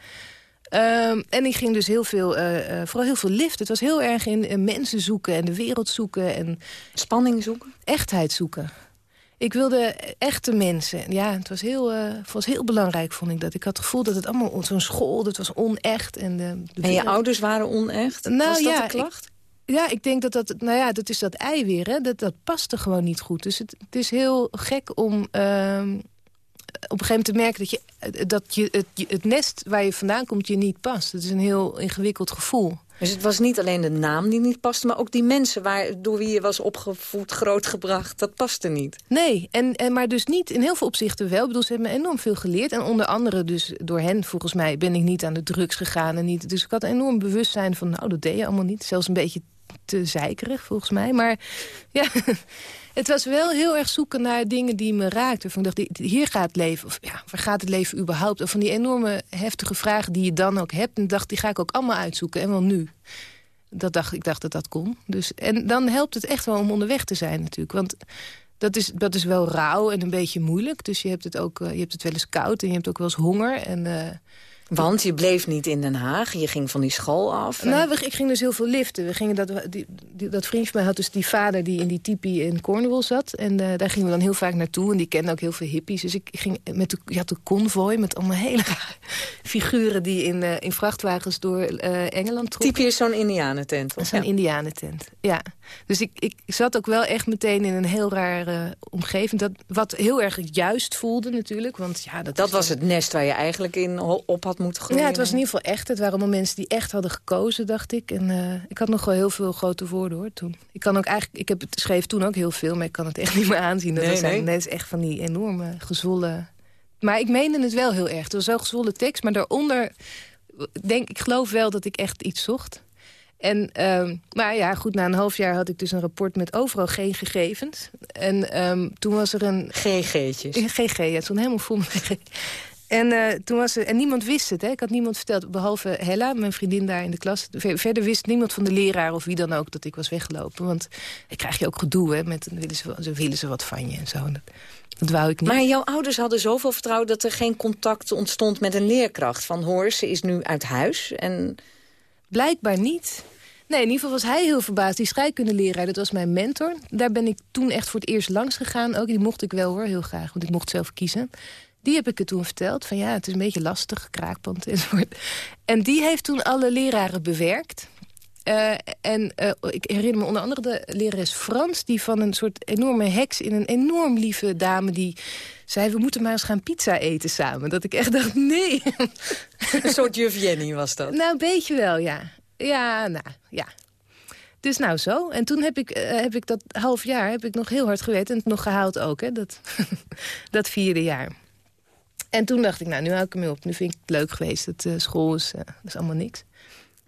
S8: Um, en ik ging dus heel veel, uh, uh, vooral heel veel lift. Het was heel erg in uh, mensen zoeken en de wereld zoeken. En
S9: Spanning zoeken?
S8: Echtheid zoeken. Ik wilde echte mensen. Ja, het was heel, uh, was heel belangrijk, vond ik dat. Ik had het gevoel dat het allemaal zo'n school, dat was onecht. En, de,
S9: de en je ouders waren onecht? Nou, was dat ja, klacht?
S8: Ik, ja, ik denk dat dat, nou ja, dat is dat ei weer, hè. Dat, dat paste gewoon niet goed. Dus het, het is heel gek om uh, op een gegeven moment te merken dat, je, dat je, het, het nest waar je vandaan komt je niet past. Het is een heel ingewikkeld gevoel.
S9: Dus het was niet alleen de naam die niet paste... maar ook die mensen waar, door wie je was opgevoed, grootgebracht. Dat paste niet.
S8: Nee, en, en, maar dus niet in heel veel opzichten wel. Ik bedoel, ze hebben me enorm veel geleerd. En onder andere dus door hen, volgens mij, ben ik niet aan de drugs gegaan. En niet, dus ik had enorm bewustzijn van... nou, dat deed je allemaal niet. Zelfs een beetje te zeikerig, volgens mij. Maar ja... Het was wel heel erg zoeken naar dingen die me raakten. Van ik hier gaat het leven. Of ja, waar gaat het leven überhaupt? Of van die enorme heftige vragen die je dan ook hebt. En dacht, die ga ik ook allemaal uitzoeken. En wel nu. Dat dacht, ik dacht dat dat kon. Dus, en dan helpt het echt wel om onderweg te zijn natuurlijk. Want dat is, dat is wel rauw en een beetje moeilijk. Dus je hebt het ook eh, je hebt het wel eens koud en je hebt ook wel eens honger. En, uh,
S9: want je bleef niet in Den Haag, je ging van die school af.
S8: Nou, ik ging dus heel veel liften. We gingen dat, die, dat vriendje van mij had dus die vader die in die tipi in Cornwall zat. En uh, daar gingen we dan heel vaak naartoe. En die kende ook heel veel hippies. Dus ik ging met de, je had de convoy met allemaal hele figuren... die in, uh, in vrachtwagens door uh, Engeland trokken.
S9: Tipi is zo'n indianentent.
S8: Zo'n ja. indianentent, ja. Dus ik, ik zat ook wel echt meteen in een heel rare omgeving. Dat, wat heel erg juist voelde natuurlijk. Want, ja, dat
S9: dat was het nest waar je eigenlijk in op had
S8: ja, het was in ieder geval echt. Het waren allemaal mensen die echt hadden gekozen, dacht ik. En uh, ik had nog wel heel veel grote woorden, hoor, toen. Ik kan ook eigenlijk, ik heb het schreef toen ook heel veel, maar ik kan het echt niet meer aanzien. Dat, nee, zijn, nee. is echt van die enorme, gezwollen... Maar ik meende het wel heel erg. Het was wel gezwollen tekst, maar daaronder... Denk, ik geloof wel dat ik echt iets zocht. En, uh, maar ja, goed, na een half jaar had ik dus een rapport met overal geen gegevens. En um, toen was er een...
S9: GG'tjes?
S8: GG, ja, toen helemaal vol met. En, uh, toen was er, en niemand wist het, hè? ik had niemand verteld, behalve Hella, mijn vriendin daar in de klas. Verder wist niemand van de leraar of wie dan ook dat ik was weggelopen. Want ik krijg je ook gedoe, hè, met, willen ze, willen ze wat van je en zo. Dat, dat wou ik niet.
S9: Maar jouw ouders hadden zoveel vertrouwen dat er geen contact ontstond met een leerkracht. Van hoor, ze is nu uit huis en...
S8: Blijkbaar niet. Nee, in ieder geval was hij heel verbaasd. Die scheikundeleraar, dat was mijn mentor. Daar ben ik toen echt voor het eerst langs gegaan. Ook die mocht ik wel hoor, heel graag, want ik mocht zelf kiezen. Die heb ik het toen verteld. Van ja, het is een beetje lastig, kraakpand enzovoort. En die heeft toen alle leraren bewerkt. Uh, en uh, ik herinner me onder andere de lerares Frans... die van een soort enorme heks in een enorm lieve dame... die zei, we moeten maar eens gaan pizza eten samen. Dat ik echt dacht, nee.
S9: Een soort juf Jenny was dat?
S8: Nou, een beetje wel, ja. Ja, nou, ja. Dus nou zo. En toen heb ik, uh, heb ik dat half jaar heb ik nog heel hard gewerkt. En het nog gehaald ook, hè, dat, dat vierde jaar. En toen dacht ik, nou, nu hou ik hem op. Nu vind ik het leuk geweest. Het uh, school is, uh, is allemaal niks.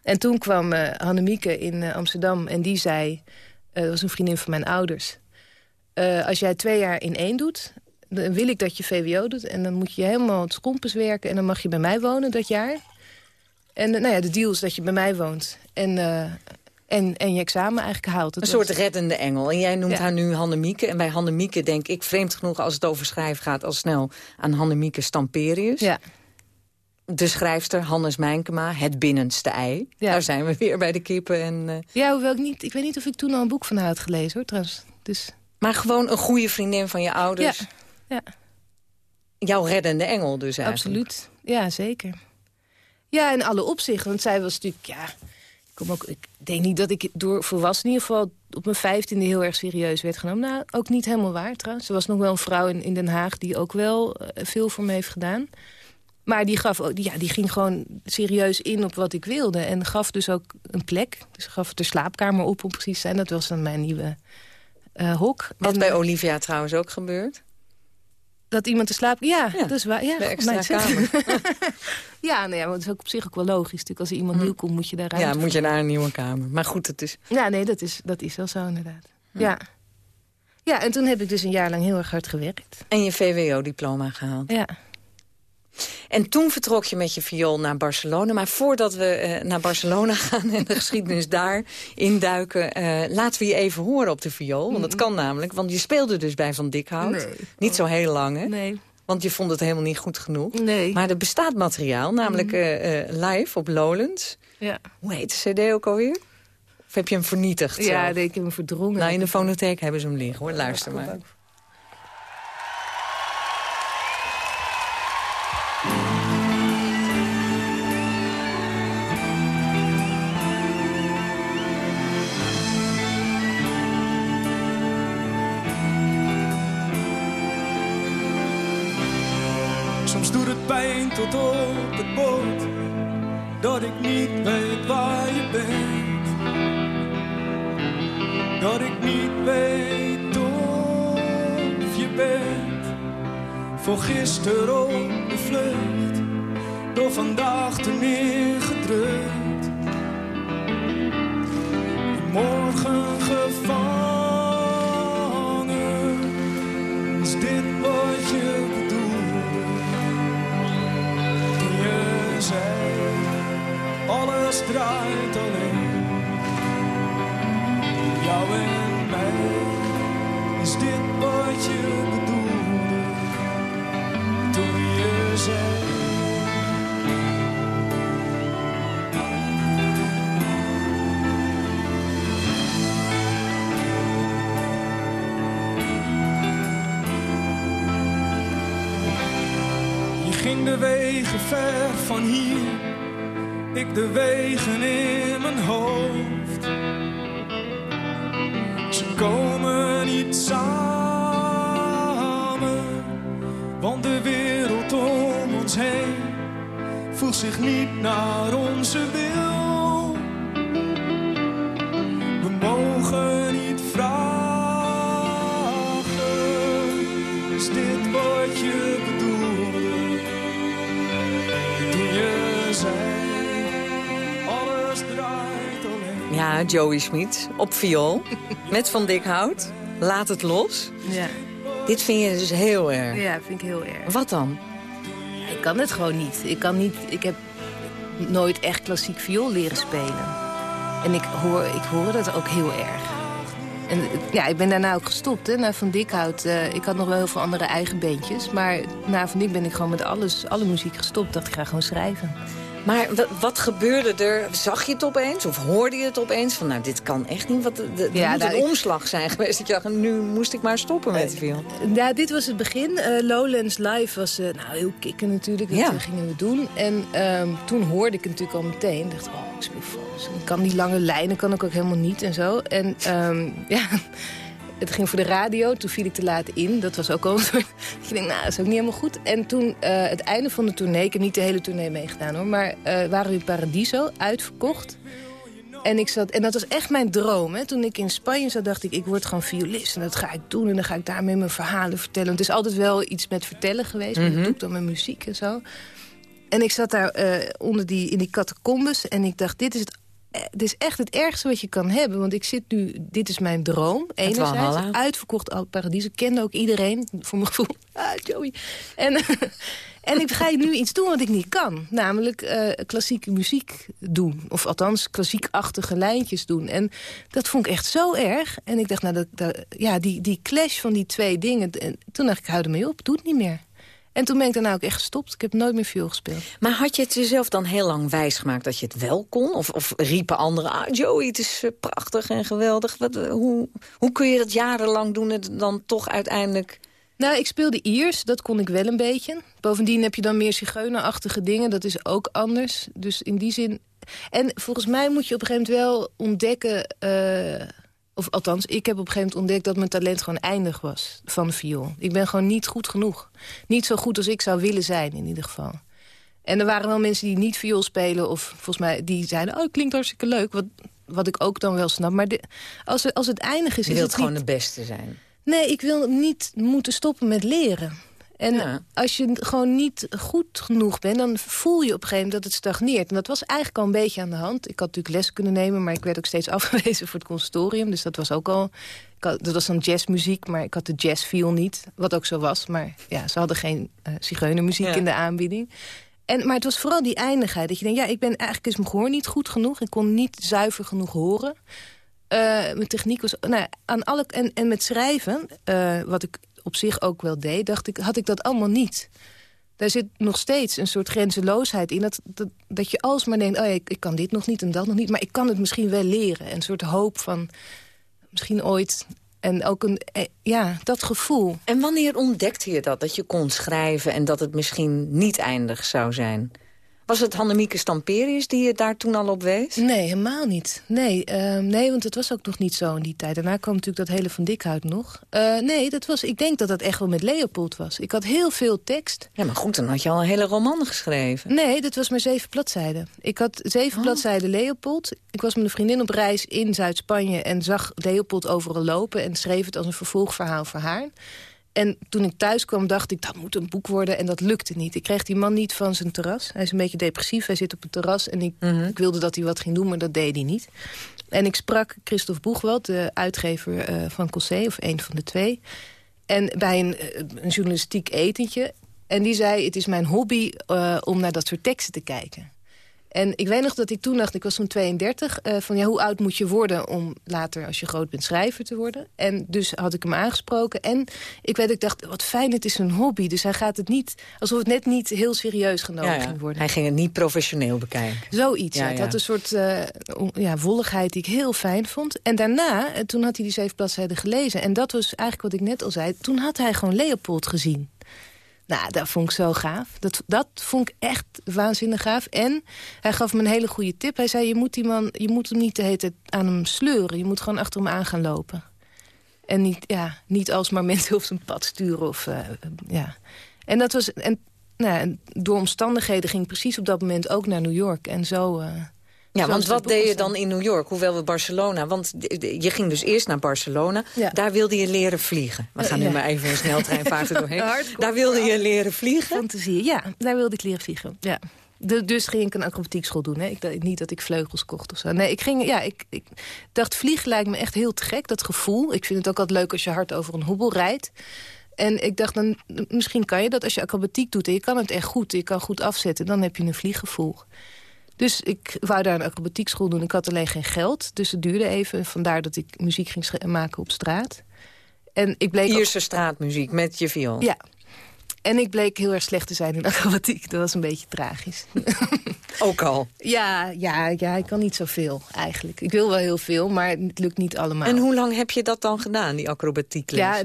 S8: En toen kwam uh, Hannemieke in Amsterdam en die zei... dat was een vriendin van mijn ouders... als jij twee jaar in één doet, dan wil ik dat je VWO doet... en dan moet je helemaal het schompens werken... en dan mag je bij mij wonen dat jaar. En nou ja, de deal is dat je bij mij woont. En en, en je examen eigenlijk haalt.
S9: een soort reddende engel. En jij noemt haar nu Hannemieke. En bij Hannemieke denk ik vreemd genoeg als het over schrijven gaat... al snel aan Hannemieke Stamperius.
S8: Ja.
S9: De schrijfster Hannes Mijnkema, Het Binnenste Ei. Ja. Daar zijn we weer bij de kippen. En, uh...
S8: Ja, hoewel ik niet... Ik weet niet of ik toen al een boek van haar had gelezen, hoor, trouwens. Dus...
S9: Maar gewoon een goede vriendin van je ouders.
S8: Ja. ja.
S9: Jouw reddende engel dus
S8: eigenlijk. Absoluut. Ja, zeker. Ja, in alle opzichten. Want zij was natuurlijk... Ja, kom ook, ik denk niet dat ik door volwassen in ieder geval op mijn vijftiende heel erg serieus werd genomen. Nou, ook niet helemaal waar trouwens. Er was nog wel een vrouw in, in Den Haag die ook wel eh, veel voor me heeft gedaan. Maar die, gaf ook, ja, die ging gewoon serieus in op wat ik wilde. En gaf dus ook een plek. Dus gaf de slaapkamer op om precies te zijn. Dat was dan mijn nieuwe uh, hok.
S9: Wat bij Olivia trouwens ook gebeurt.
S8: Dat iemand te slapen... Ja, ja, dat is waar. Ja,
S9: de extra kamer.
S8: ja, nou ja, maar dat is ook op zich ook wel logisch. Natuurlijk, als er iemand hm. nieuw komt, moet je daar
S9: ruimte Ja, moet je naar een nieuwe kamer. Maar goed, het is...
S8: Ja, nee, dat is, dat is wel zo inderdaad. Hm. Ja. Ja, en toen heb ik dus een jaar lang heel erg hard gewerkt.
S9: En je VWO-diploma gehaald.
S8: Ja.
S9: En toen vertrok je met je viool naar Barcelona. Maar voordat we uh, naar Barcelona gaan en de geschiedenis daar induiken... Uh, laten we je even horen op de viool. Want dat kan namelijk. Want je speelde dus bij Van Dikhout.
S8: Nee.
S9: Niet zo heel lang, hè?
S8: Nee.
S9: Want je vond het helemaal niet goed genoeg.
S8: Nee.
S9: Maar er bestaat materiaal, namelijk uh, live op Lowlands.
S8: Ja.
S9: Hoe heet de cd ook alweer? Of heb je hem vernietigd?
S8: Ja, ik heb hem verdrongen.
S9: Nou, in de fonotheek hebben ze hem liggen, hoor. Luister maar.
S10: Voor gisteren op de vlucht, door vandaag te neergedrukt. Morgen gevangen, is dit wat je alles draait alleen. Jou en mij, is dit wat je bedoelde de wegen ver van hier ik de wegen in mijn hoofd. Ze komen niet samen, zich niet naar onze wil. We mogen niet vragen, is dit wat je bedoelde toen je zei.
S9: Ja, Joey Smit op viool. met Van Dikhout. Laat het los.
S8: Ja.
S9: Dit vind je dus heel erg?
S8: Ja, vind ik heel erg.
S9: Wat dan?
S8: Ik kan het gewoon niet. Ik, kan niet. ik heb nooit echt klassiek viool leren spelen. En ik hoor, ik hoor dat ook heel erg. En ja, ik ben daarna ook gestopt. Hè. Na Van Dikhout, uh, ik had nog wel heel veel andere eigen beentjes. Maar na Van Dik ben ik gewoon met alles, alle muziek gestopt. Dat ik ga gewoon schrijven.
S9: Maar wat gebeurde er? Zag je het opeens? Of hoorde je het opeens? Van nou, dit kan echt niet. Wat, de, ja, moet nou, een omslag zijn geweest. Dat je dacht, nu moest ik maar stoppen met de film.
S8: Ja, dit was het begin. Uh, Lowlands Live was uh, nou, heel kicken natuurlijk. Dat ja. gingen we doen. En um, toen hoorde ik het natuurlijk al meteen. dacht, oh, ik speel vals. Ik kan die lange lijnen kan ik ook helemaal niet en zo. En um, ja het ging voor de radio. Toen viel ik te laat in. Dat was ook al een soort... Ik denk, nou, dat is ook niet helemaal goed. En toen, uh, het einde van de tournee... Ik heb niet de hele tournee meegedaan, hoor. Maar uh, waren we in Paradiso, uitverkocht. En, ik zat, en dat was echt mijn droom. Hè. Toen ik in Spanje zat, dacht ik, ik word gewoon violist. En dat ga ik doen. En dan ga ik daarmee mijn verhalen vertellen. Het is altijd wel iets met vertellen geweest. Maar dat mhm. doe ik dan met muziek en zo. En ik zat daar uh, onder die, in die catacombes. En ik dacht, dit is het het is echt het ergste wat je kan hebben. Want ik zit nu, dit is mijn droom. Enerzijds, uitverkocht al Paradies. Ik kende ook iedereen, voor mijn gevoel. Ah, Joey. En, en ik ga nu iets doen wat ik niet kan. Namelijk uh, klassieke muziek doen. Of althans, klassiekachtige lijntjes doen. En dat vond ik echt zo erg. En ik dacht, nou, dat, dat ja, die, die clash van die twee dingen. En toen dacht ik, hou ermee op, doe het niet meer. En toen ben ik daarna ook echt gestopt. Ik heb nooit meer veel gespeeld.
S9: Maar had je het jezelf dan heel lang wijsgemaakt dat je het wel kon? Of, of riepen anderen, ah Joey, het is eh, prachtig en geweldig. Wat, eh, hoe, hoe kun je dat jarenlang doen en dan toch uiteindelijk...
S8: Nou, ik speelde Iers, dat kon ik wel een beetje. Bovendien heb je dan meer zigeunerachtige dingen, dat is ook anders. Dus in die zin... En volgens mij moet je op een gegeven moment wel ontdekken... Uh of althans, ik heb op een gegeven moment ontdekt dat mijn talent gewoon eindig was van de viool. Ik ben gewoon niet goed genoeg. Niet zo goed als ik zou willen zijn in ieder geval. En er waren wel mensen die niet viool spelen of volgens mij die zeiden... oh, het klinkt hartstikke leuk, wat, wat ik ook dan wel snap. Maar de, als, het, als het eindig is...
S9: Je
S8: wilt
S9: het gewoon de beste zijn.
S8: Nee, ik wil niet moeten stoppen met leren. En als je gewoon niet goed genoeg bent, dan voel je op een gegeven moment dat het stagneert. En dat was eigenlijk al een beetje aan de hand. Ik had natuurlijk les kunnen nemen, maar ik werd ook steeds afgewezen voor het consortium. Dus dat was ook al... dat was dan jazzmuziek, maar ik had de jazzfeel niet. Wat ook zo was, maar ja, ze hadden geen uh, zigeunermuziek in de aanbieding. En, maar het was vooral die eindigheid. Dat je denkt, ja, ik ben eigenlijk is mijn gehoor niet goed genoeg. Ik kon niet zuiver genoeg horen. Uh, mijn techniek was... Nou, aan alle, en, en met schrijven, uh, wat ik op zich ook wel deed... Dacht ik, had ik dat allemaal niet. Daar zit nog steeds een soort grenzeloosheid in. Dat, dat, dat je alsmaar denkt, oh ja, ik, ik, kan dit nog niet en dat nog niet... maar ik kan het misschien wel leren. Een soort hoop van misschien ooit... En ook een, eh, ja, dat gevoel.
S9: En wanneer ontdekte je dat? Dat je kon schrijven en dat het misschien niet eindig zou zijn? Was het Hannemieke Stamperius die je daar toen al op wees?
S8: Nee, helemaal niet. Nee, uh, nee, want het was ook nog niet zo in die tijd. Daarna kwam natuurlijk dat hele Van Dikhout nog. Uh, nee, dat was, ik denk dat dat echt wel met Leopold was. Ik had heel veel tekst.
S9: Ja, maar goed, dan had je al een hele roman geschreven.
S8: Nee, dat was maar zeven bladzijden. Ik had zeven oh. bladzijden Leopold. Ik was met een vriendin op reis in Zuid-Spanje... en zag Leopold overal lopen en schreef het als een vervolgverhaal voor haar... En toen ik thuis kwam, dacht ik, dat moet een boek worden. En dat lukte niet. Ik kreeg die man niet van zijn terras. Hij is een beetje depressief. Hij zit op het terras. En ik, mhm. ik wilde dat hij wat ging doen, maar dat deed hij niet. En ik sprak Christophe Boegwald, de uitgever uh, van Cossé, of een van de twee. En bij een, eh, een journalistiek etentje. En die zei, het is mijn hobby uh, om naar dat soort teksten te kijken. En ik weet nog dat ik toen dacht, ik was toen 32... Uh, van ja, hoe oud moet je worden om later, als je groot bent, schrijver te worden? En dus had ik hem aangesproken. En ik weet, ik dacht, wat fijn, het is een hobby. Dus hij gaat het niet, alsof het net niet heel serieus genomen ging worden.
S9: Hij ging het niet professioneel bekijken.
S8: Zoiets, ja, Het had een soort uh, ja, volligheid die ik heel fijn vond. En daarna, eh, toen had hij die zeven bladzijden gelezen. En dat was eigenlijk wat ik net al zei. Toen had hij gewoon Leopold gezien. Nou, dat vond ik zo gaaf. Dat, dat vond ik echt waanzinnig gaaf. En hij gaf me een hele goede tip. Hij zei, je moet, die man, je moet hem niet de aan hem sleuren. Je moet gewoon achter hem aan gaan lopen. En niet, ja, niet alsmaar mensen op zijn pad sturen. Of, uh, ja. En dat was... En, nou, door omstandigheden ging ik precies op dat moment ook naar New York. En zo... Uh,
S9: ja, want wat deed je dan in New York? Hoewel we Barcelona... Want je ging dus eerst naar Barcelona. Daar wilde je leren vliegen. We gaan nu maar even een sneltreinvaart doorheen. daar wilde je leren vliegen?
S8: Fantasie, ja. Daar wilde ik leren vliegen, ja. dus ging ik een acrobatiek doen. Hè. Ik dacht niet dat ik vleugels kocht of zo. Nee, ik, ging, ja, ik, ik dacht vliegen lijkt me echt heel te gek, dat gevoel. Ik vind het ook altijd leuk als je hard over een hobbel rijdt. En ik dacht, dan, misschien kan je dat als je acrobatiek doet... en je kan het echt goed, je kan goed afzetten... dan heb je een vlieggevoel. Dus ik wou daar een acrobatiekschool doen. Ik had alleen geen geld, dus het duurde even. Vandaar dat ik muziek ging maken op straat.
S9: En ik bleek Ierse straatmuziek met je viool?
S8: Ja, en ik bleek heel erg slecht te zijn in acrobatiek. Dat was een beetje tragisch.
S9: Ook al?
S8: Ja, ja, ja, ik kan niet zoveel eigenlijk. Ik wil wel heel veel, maar het lukt niet allemaal.
S9: En hoe lang heb je dat dan gedaan, die acrobatiek?
S8: Ja,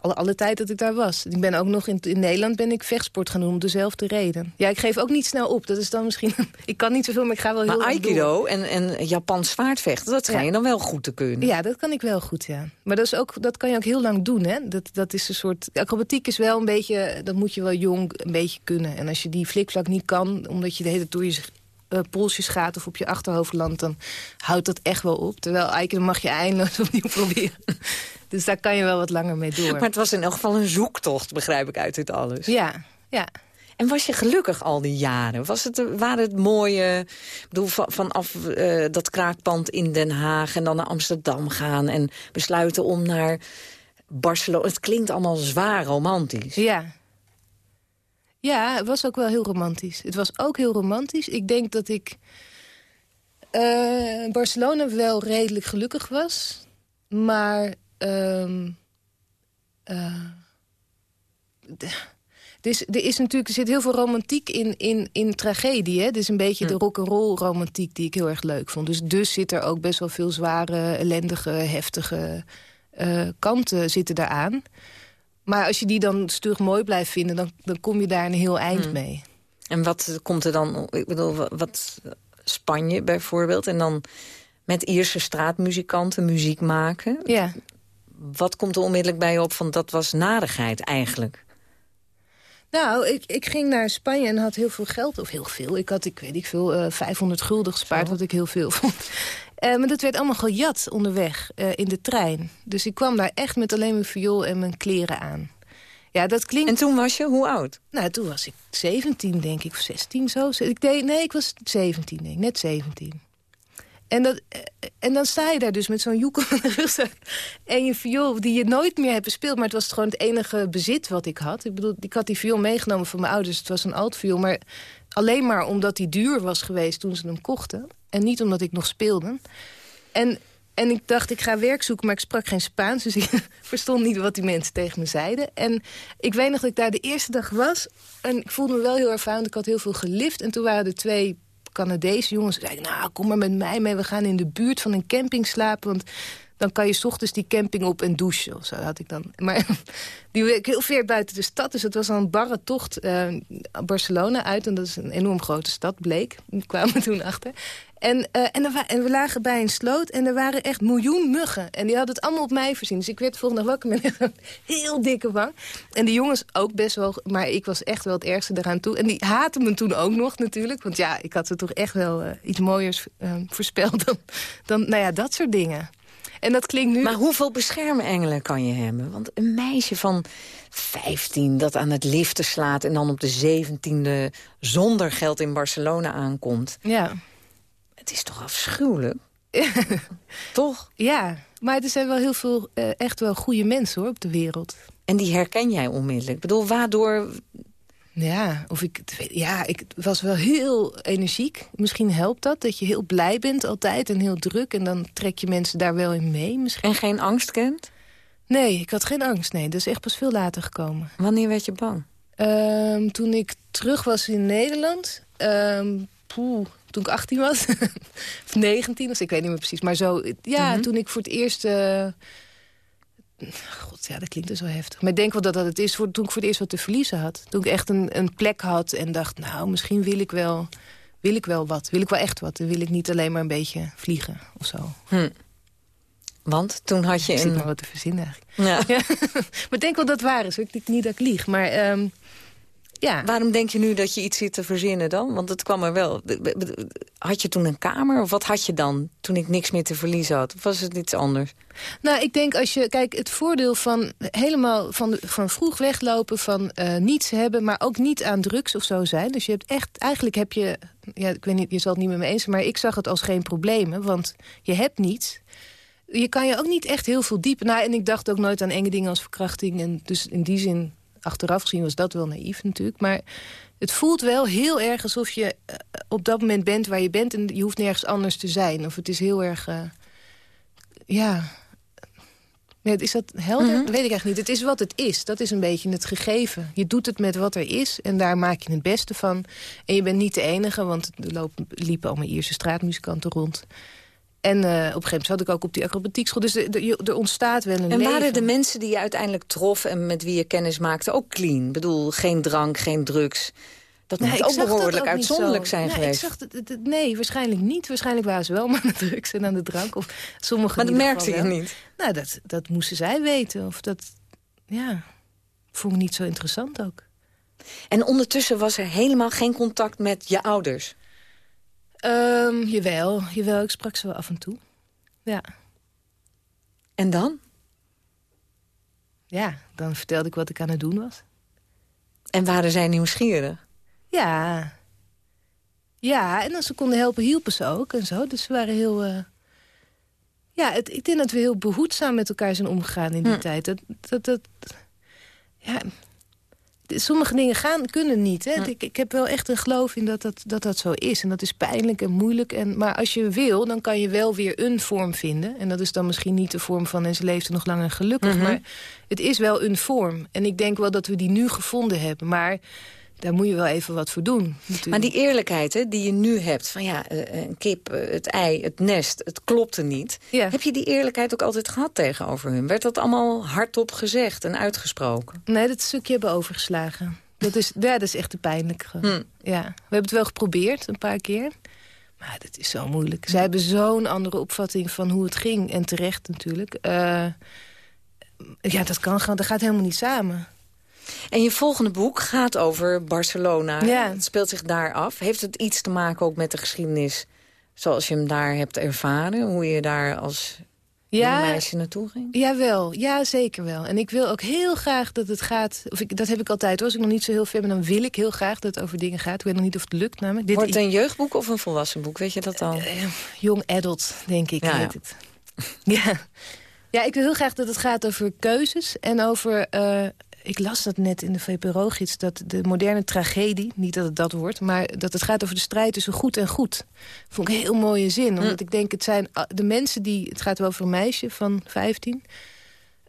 S8: alle, alle, tijd dat ik daar was. Ik ben ook nog in, in Nederland ben ik vechtsport gaan doen om dezelfde reden. Ja, ik geef ook niet snel op. Dat is dan misschien... ik kan niet zoveel, maar ik ga wel heel
S9: Maar Aikido en, en Japans zwaardvechten, dat ga je dan wel goed te kunnen?
S8: Ja, dat kan ik wel goed, ja. Maar dat, is ook, dat kan je ook heel lang doen, hè. Dat, dat is een soort... Acrobatiek is wel een beetje... Dat moet je wel jong een beetje kunnen. En als je die flikvlak niet kan, omdat je de hele door je uh, polsjes gaat of op je achterhoofd landt, dan houdt dat echt wel op. Terwijl eigenlijk mag je eindeloos opnieuw proberen. dus daar kan je wel wat langer mee door.
S9: Maar het was in elk geval een zoektocht, begrijp ik uit dit alles.
S8: Ja, ja.
S9: En was je gelukkig al die jaren? Was het, waren het mooie... Ik bedoel, vanaf uh, dat kraakpand in Den Haag... en dan naar Amsterdam gaan en besluiten om naar Barcelona... Het klinkt allemaal zwaar romantisch.
S8: Ja, ja, het was ook wel heel romantisch. Het was ook heel romantisch. Ik denk dat ik uh, Barcelona wel redelijk gelukkig was. Maar... Uh, dus er, is natuurlijk, er zit heel veel romantiek in, in, in tragedie. Hè? Het is een beetje de rock'n'roll romantiek die ik heel erg leuk vond. Dus, dus zit er ook best wel veel zware, ellendige, heftige uh, kanten zitten daaraan. Maar als je die dan stug mooi blijft vinden... dan, dan kom je daar een heel eind hmm. mee.
S9: En wat komt er dan... Ik bedoel, wat Spanje bijvoorbeeld... en dan met Ierse straatmuzikanten muziek maken.
S8: Ja.
S9: Wat komt er onmiddellijk bij op van dat was narigheid eigenlijk?
S8: Nou, ik, ik ging naar Spanje en had heel veel geld. Of heel veel. Ik had, ik weet niet veel, uh, eh, 500 gulden gespaard, wat ik heel veel vond. Uh, maar dat werd allemaal gejat onderweg uh, in de trein. Dus ik kwam daar echt met alleen mijn viool en mijn kleren aan. Ja, dat klinkt...
S9: En toen was je hoe oud?
S8: Nou, toen was ik 17, denk ik, of 16 zo. Ik deed, nee, ik was 17, denk ik, net 17. En, dat, eh, en dan sta je daar dus met zo'n joekel van de rugzak en je viool die je nooit meer hebt bespeeld. Maar het was gewoon het enige bezit wat ik had. Ik bedoel, ik had die viool meegenomen van mijn ouders. Het was een altviool, maar alleen maar omdat die duur was geweest toen ze hem kochten. En niet omdat ik nog speelde. En, en ik dacht, ik ga werk zoeken, maar ik sprak geen Spaans. Dus ik verstond niet wat die mensen tegen me zeiden. En ik weet nog dat ik daar de eerste dag was. En ik voelde me wel heel ervaren. Ik had heel veel gelift. En toen waren er twee Canadese jongens. Zeiden, nou, kom maar met mij mee. We gaan in de buurt van een camping slapen. Want dan kan je ochtends die camping op en douchen. Of zo had ik dan. Maar die ik heel ver buiten de stad. Dus het was een barre tocht uh, Barcelona uit. En dat is een enorm grote stad, bleek. Daar kwamen we toen achter. En, uh, en, we lagen bij een sloot en er waren echt miljoen muggen. En die hadden het allemaal op mij voorzien. Dus ik werd volgende dag wakker met een heel dikke wang. En de jongens ook best wel, maar ik was echt wel het ergste eraan toe. En die haatten me toen ook nog natuurlijk. Want ja, ik had ze toch echt wel uh, iets mooiers voorspeld dan, dan, nou ja, dat soort dingen. En dat klinkt nu...
S9: Maar hoeveel beschermengelen kan je hebben? Want een meisje van 15 dat aan het liften slaat... en dan op de 17e zonder geld in Barcelona aankomt.
S8: Ja.
S9: Het is toch afschuwelijk? toch?
S8: Ja, maar er zijn wel heel veel uh, echt wel goede mensen hoor, op de wereld.
S9: En die herken jij onmiddellijk? Ik bedoel, waardoor
S8: ja, of ik, ja, ik was wel heel energiek. Misschien helpt dat, dat je heel blij bent altijd en heel druk. En dan trek je mensen daar wel in mee. Misschien.
S9: En geen angst kent?
S8: Nee, ik had geen angst. Nee, dat is echt pas veel later gekomen.
S9: Wanneer werd je bang?
S8: Um, toen ik terug was in Nederland. Um, poeh, toen ik 18 was. of 19, dus ik weet niet meer precies. Maar zo, ja, mm -hmm. toen ik voor het eerst... Uh, God, ja, dat klinkt dus wel heftig. Maar ik denk wel dat dat het is voor, toen ik voor het eerst wat te verliezen had. Toen ik echt een, een plek had en dacht, nou, misschien wil ik wel... Wil ik wel wat? Wil ik wel echt wat? Dan wil ik niet alleen maar een beetje vliegen of zo.
S9: Hm. Want toen had je...
S8: Ik zit maar wat te verzinnen eigenlijk. Ja. maar ik denk wel dat het waar is. Ik denk niet dat ik lieg. Maar um, ja.
S9: Waarom denk je nu dat je iets zit te verzinnen dan? Want het kwam er wel. Had je toen een kamer? Of wat had je dan toen ik niks meer te verliezen had? Of was het iets anders?
S8: Nou, ik denk als je... Kijk, het voordeel van helemaal van, van vroeg weglopen... van uh, niets hebben, maar ook niet aan drugs of zo zijn. Dus je hebt echt... Eigenlijk heb je... Ja, ik weet niet, je zal het niet met me eens zijn... maar ik zag het als geen problemen, want je hebt niets je kan je ook niet echt heel veel diepen... Nou, en ik dacht ook nooit aan enge dingen als verkrachting. En dus in die zin, achteraf gezien, was dat wel naïef natuurlijk. Maar het voelt wel heel erg alsof je eh, op dat moment bent waar je bent... en je hoeft nergens anders te zijn. Of het is heel erg... Uh, ja... Nee, is dat helder?
S9: Mhm.
S8: Dat weet ik eigenlijk niet. Het is wat het is. Dat is een beetje het gegeven. Je doet het met wat er is en daar maak je het beste van. En je bent niet de enige, want er lopen, liepen allemaal Ierse straatmuzikanten rond. En uh, op een gegeven moment zat ik ook op die acrobatiekschool. Dus er, ontstaat wel een
S9: En
S8: leven.
S9: waren de mensen die je uiteindelijk trof en met wie je kennis maakte ook clean? Ik bedoel, geen drank, geen drugs. Dat
S8: Nee,
S9: moet ook
S8: dat
S9: behoorlijk
S8: ook
S9: uitzonderlijk
S8: zo.
S9: zijn
S8: nee,
S9: geweest.
S8: Ik zag het- nee, waarschijnlijk niet. Waarschijnlijk waren ze wel maar aan de drugs en aan de drank. Of sommigen
S9: Maar dat merkte je niet.
S8: Nou, dat, dat moesten zij weten. Of dat, ja, vond ik niet zo interessant ook.
S9: En ondertussen was er helemaal geen contact met je ouders.
S8: Ehm, jawel, jawel, ik sprak ze wel af en toe. Ja.
S9: En dan?
S8: Ja, dan vertelde ik wat ik aan het doen was.
S9: En waren zij nieuwsgierig?
S8: Ja. Ja, en als ze konden helpen, hielpen ze ook en zo. Dus ze waren heel... eh, Ja, het, ik denk dat we heel behoedzaam met elkaar zijn omgegaan in die
S9: Hm.
S8: tijd. Dat, dat, dat, ja, sommige dingen gaan, kunnen niet. Hè? Ik, ik heb wel echt een geloof in dat dat, dat dat zo is. En dat is pijnlijk en moeilijk. En, maar als je wil, dan kan je wel weer een vorm vinden. En dat is dan misschien niet de vorm van... en ze leefde nog lang en gelukkig.
S9: Mhm.
S8: Maar het is wel een vorm. En ik denk wel dat we die nu gevonden hebben. Maar daar moet je wel even wat voor doen. Natuurlijk.
S9: Maar die eerlijkheid hè, die je nu hebt, van ja, eh, een kip, eh, het ei, het nest, het klopte niet.
S8: Ja.
S9: Heb je die eerlijkheid ook altijd gehad tegenover hun? Werd dat allemaal hardop gezegd en uitgesproken?
S8: Nee, dat stukje hebben we overgeslagen. Dat is, ja, dat is echt te pijnlijk.
S9: Hm.
S8: Ja. We hebben het wel geprobeerd, een paar keer. Maar dat is zo moeilijk. Zij hebben zo'n andere opvatting van hoe het ging. En terecht natuurlijk. Eh, ja, dat kan gewoon. Dat gaat helemaal niet samen.
S9: En je volgende boek gaat over Barcelona.
S8: Ja.
S9: Het speelt zich daar af. Heeft het iets te maken ook met de geschiedenis zoals je hem daar hebt ervaren? Hoe je daar als
S8: Ja.
S9: jong meisje naartoe ging?
S8: Jawel, ja, zeker wel. En ik wil ook heel graag dat het gaat... Of ik, dat heb ik altijd hoor. Als ik nog niet zo heel ver ben, dan wil ik heel graag dat het over dingen gaat. Ik weet nog niet of het lukt namelijk. Dit,
S9: Wordt het een jeugdboek of een volwassen boek? Weet je dat al?
S8: Eh, Young adult, denk ik,
S9: Ja,
S8: heet
S9: ja.
S8: het. ja. ja, ik wil heel graag dat het gaat over keuzes en over... eh, ik las dat net in de VPRO-gids, dat de moderne tragedie... niet dat het dat wordt, maar dat het gaat over de strijd tussen goed en goed. Vond ik een heel mooie zin, omdat ik denk... het zijn ah, de mensen die... Het gaat wel over een meisje van 15.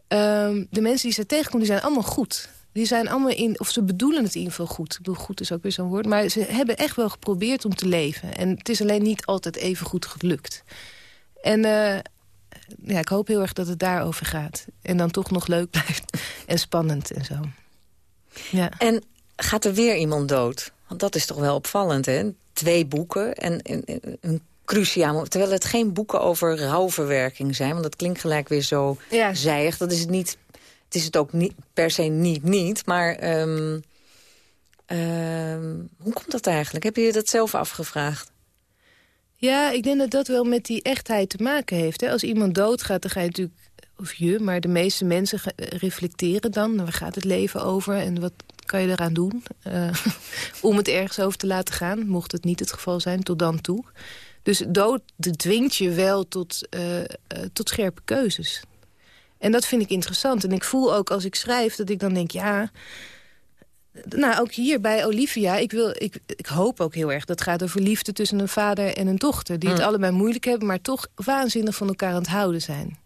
S8: Ehm, de mensen die ze tegenkomt, die zijn allemaal goed. Die zijn allemaal in, of ze bedoelen het in ieder geval goed. Ik bedoel, goed is ook weer zo'n woord. Maar ze hebben echt wel geprobeerd om te leven. En het is alleen niet altijd even goed gelukt. En eh, ja, ik hoop heel erg dat het daarover gaat. En dan toch nog leuk blijft. En spannend en zo. Ja.
S9: En gaat er weer iemand dood? Want dat is toch wel opvallend, hè? Twee boeken en, en- en een cruciaal... Terwijl het geen boeken over rouwverwerking zijn... want dat klinkt gelijk weer zo
S8: Ja.
S9: zijig. Dat is het niet... Het is het ook niet, per se niet niet, maar... ehm, ehm, hoe komt dat eigenlijk? Heb je je dat zelf afgevraagd?
S8: Ja, ik denk dat dat wel met die echtheid te maken heeft. Hè. Als iemand doodgaat, dan ga je natuurlijk... Of je, maar de meeste mensen reflecteren dan. Waar gaat het leven over en wat kan je eraan doen? eh, om het ergens over te laten gaan. Mocht het niet het geval zijn, tot dan toe. Dus dood dwingt je wel tot, eh, eh, tot scherpe keuzes. En dat vind ik interessant. En ik voel ook als ik schrijf dat ik dan denk... ja, nou, ook hier bij Olivia, ik, wil, ik, ik hoop ook heel erg... dat het gaat over liefde tussen een vader en een dochter... die het
S9: Mm.
S8: allebei moeilijk hebben, maar toch waanzinnig van elkaar aan het houden zijn.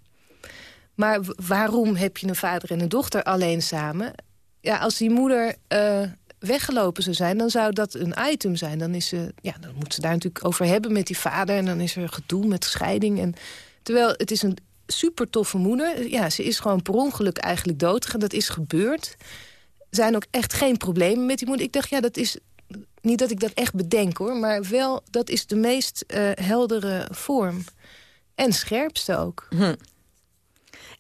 S8: Maar waarom heb je een vader en een dochter alleen samen? Ja, als die moeder eh, weggelopen zou zijn, dan zou dat een item zijn. Dan, is ze, ja, dan moet ze daar natuurlijk over hebben met die vader... en dan is er gedoe met scheiding. En, terwijl het is een super toffe moeder. Ja, ze is gewoon per ongeluk eigenlijk doodgegaan. Dat is gebeurd zijn ook echt geen problemen met die moeder. Ik dacht, ja, dat is niet dat ik dat echt bedenk, hoor. Maar wel, dat is de meest eh, heldere vorm. En scherpste ook.
S9: Hm.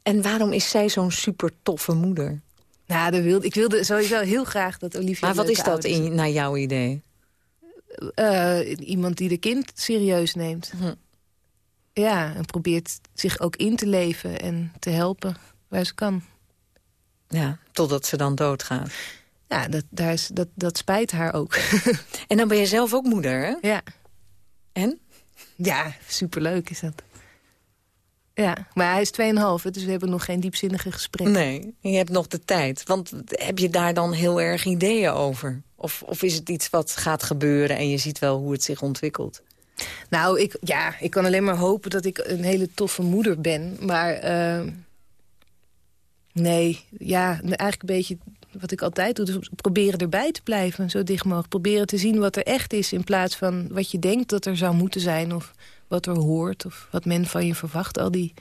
S9: En waarom is zij zo'n super toffe moeder?
S8: Nou, dat wilde, ik wilde sowieso heel graag dat Olivia...
S9: Maar wat is dat in, naar jouw idee?
S8: Eh, iemand die de kind serieus neemt.
S9: Hm.
S8: Ja, en probeert zich ook in te leven en te helpen waar ze kan.
S9: Ja, totdat ze dan doodgaat.
S8: Ja, dat, daar is, dat, dat spijt haar ook.
S9: En dan ben je zelf ook moeder, hè?
S8: ja.
S9: En?
S8: Ja, superleuk is dat. Ja, maar hij is 2,5, dus we hebben nog geen diepzinnige gesprekken.
S9: Nee, je hebt nog de tijd. Want heb je daar dan heel erg ideeën over? Of, of is het iets wat gaat gebeuren en je ziet wel hoe het zich ontwikkelt?
S8: Nou, ik, ja, ik kan alleen maar hopen dat ik een hele toffe moeder ben. Maar uh, nee, ja, eigenlijk een beetje wat ik altijd doe. Dus proberen erbij te blijven, zo dicht mogelijk. Proberen te zien wat er echt is in plaats van wat je denkt dat er zou moeten zijn. Of wat er hoort of wat men van je verwacht. Al die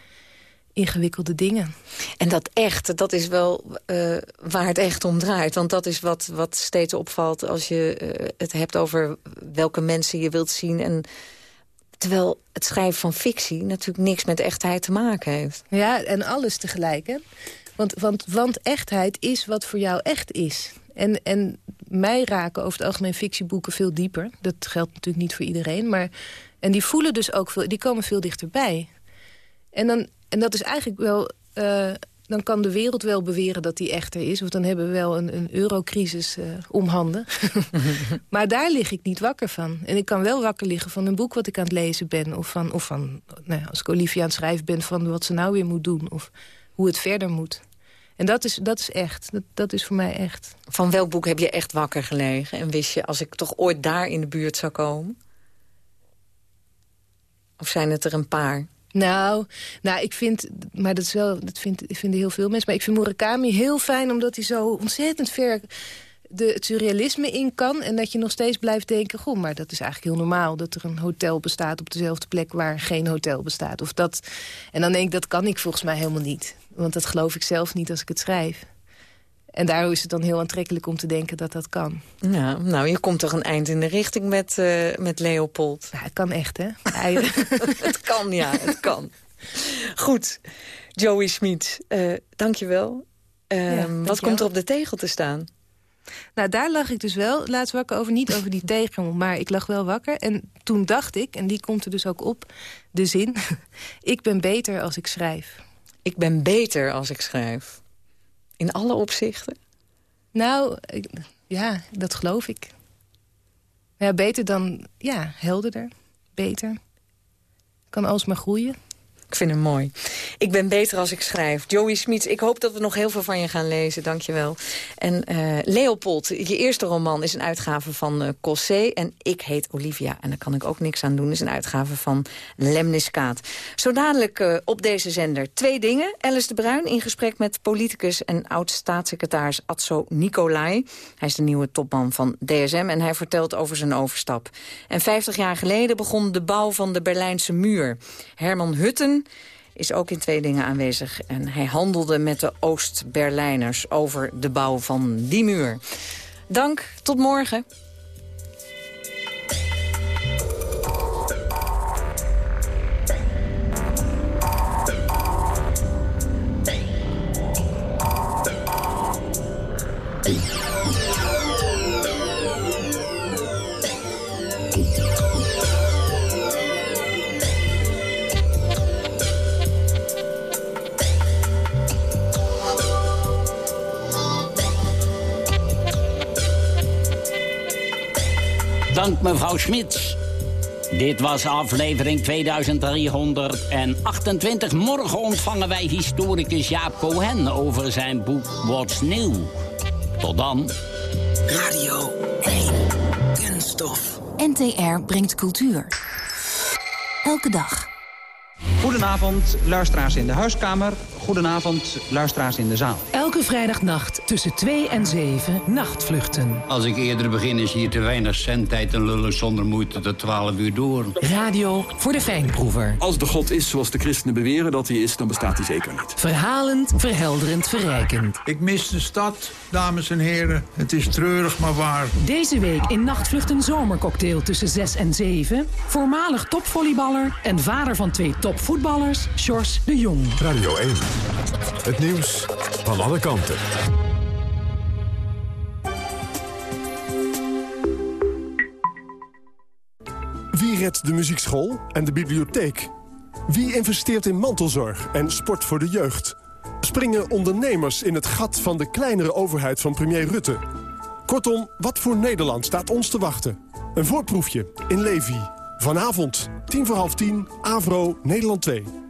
S8: ingewikkelde dingen.
S9: En dat echt, dat is wel uh, waar het echt om draait. Want dat is wat, wat steeds opvalt als je uh, het hebt over welke mensen je wilt zien. En terwijl het schrijven van fictie natuurlijk niks met echtheid te maken heeft.
S8: Ja, en alles tegelijk. Hè? Want, want, want echtheid is wat voor jou echt is. En, en mij raken over het algemeen fictieboeken veel dieper. Dat geldt natuurlijk niet voor iedereen. Maar, en die voelen dus ook veel, die komen veel dichterbij. En, dan, en dat is eigenlijk wel... Uh, dan kan de wereld wel beweren dat die echter is. Of dan hebben we wel een, een eurocrisis uh, om handen. maar daar lig ik niet wakker van. En ik kan wel wakker liggen van een boek wat ik aan het lezen ben. Of van, of van nou ja, als ik Olivia aan het schrijven ben... van wat ze nou weer moet doen. Of hoe het verder moet. En dat is, dat is echt. Dat, dat is voor mij echt.
S9: Van welk boek heb je echt wakker gelegen? En wist je, als ik toch ooit daar in de buurt zou komen? Of zijn het er een paar?
S8: Nou, nou, ik vind, maar dat is wel, dat vind, vinden heel veel mensen. Maar ik vind Murakami heel fijn, omdat hij zo ontzettend ver de, het surrealisme in kan. En dat je nog steeds blijft denken, goh, maar dat is eigenlijk heel normaal. Dat er een hotel bestaat op dezelfde plek waar geen hotel bestaat. Of dat, en dan denk ik, dat kan ik volgens mij helemaal niet. Want dat geloof ik zelf niet als ik het schrijf. En daarom is het dan heel aantrekkelijk om te denken dat dat kan.
S9: Ja, nou, je komt toch een eind in de richting met, uh, met Leopold.
S8: Ja, het kan echt, hè?
S9: het kan, ja, het kan. Goed, Joey Smit, uh, dank je wel. Uh, ja, wat komt er op de tegel te staan?
S8: Nou, daar lag ik dus wel laatst wakker over. Niet over die tegel, maar ik lag wel wakker. En toen dacht ik, en die komt er dus ook op, de zin... ik ben beter als ik schrijf.
S9: Ik ben beter als ik schrijf. In alle opzichten?
S8: Nou, ja, dat geloof ik. Ja, beter dan, ja, helderder, beter. Kan alsmaar groeien.
S9: Ik vind hem mooi. Ik ben beter als ik schrijf. Joey Smits, ik hoop dat we nog heel veel van je gaan lezen. Dank je wel. En uh, Leopold, je eerste roman is een uitgave van uh, Cossé. En Ik heet Olivia. En daar kan ik ook niks aan doen. is een uitgave van Lemniskaat. Zo dadelijk uh, op deze zender twee dingen. Alice de Bruin in gesprek met politicus en oud-staatssecretaris Atso Nicolai. Hij is de nieuwe topman van DSM en hij vertelt over zijn overstap. En 50 jaar geleden begon de bouw van de Berlijnse muur. Herman Hutten is ook in twee dingen aanwezig. En hij handelde met de Oost-Berlijners over de bouw van die muur. Dank, tot morgen.
S7: Dank mevrouw Smits. Dit was aflevering 2328. Morgen ontvangen wij historicus Jaap Cohen over zijn boek What's New. Tot dan.
S11: Radio 1. Kunststof.
S12: NTR brengt cultuur. Elke dag.
S13: Goedenavond, luisteraars in de huiskamer. Goedenavond, luisteraars in de zaal.
S12: Elke vrijdagnacht tussen 2 en 7 nachtvluchten.
S14: Als ik eerder begin is hier te weinig zendtijd en lullen zonder moeite tot 12 uur door.
S12: Radio voor de fijnproever.
S15: Als de God is zoals de christenen beweren dat hij is, dan bestaat hij zeker niet.
S12: Verhalend, verhelderend, verrijkend.
S16: Ik mis de stad, dames en heren. Het is treurig, maar waar.
S12: Deze week in Nachtvlucht zomercocktail tussen 6 en 7. Voormalig topvolleyballer en vader van twee topvoetballers, Sjors de Jong.
S6: Radio 1. Het nieuws van alle kanten.
S5: Wie redt de muziekschool en de bibliotheek? Wie investeert in mantelzorg en sport voor de jeugd? Springen ondernemers in het gat van de kleinere overheid van premier Rutte? Kortom, wat voor Nederland staat ons te wachten? Een voorproefje in Levi. Vanavond, tien voor half tien, Avro, Nederland 2.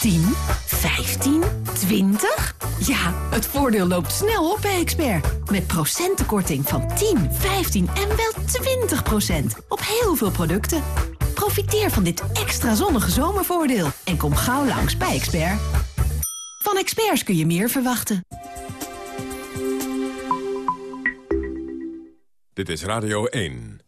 S17: 10, 15, 20? Ja, het voordeel loopt snel op bij Expert. Met procentenkorting van 10, 15 en wel 20 procent. Op heel veel producten. Profiteer van dit extra zonnige zomervoordeel. En kom gauw langs bij Expert. Van experts kun je meer verwachten.
S6: Dit is Radio 1.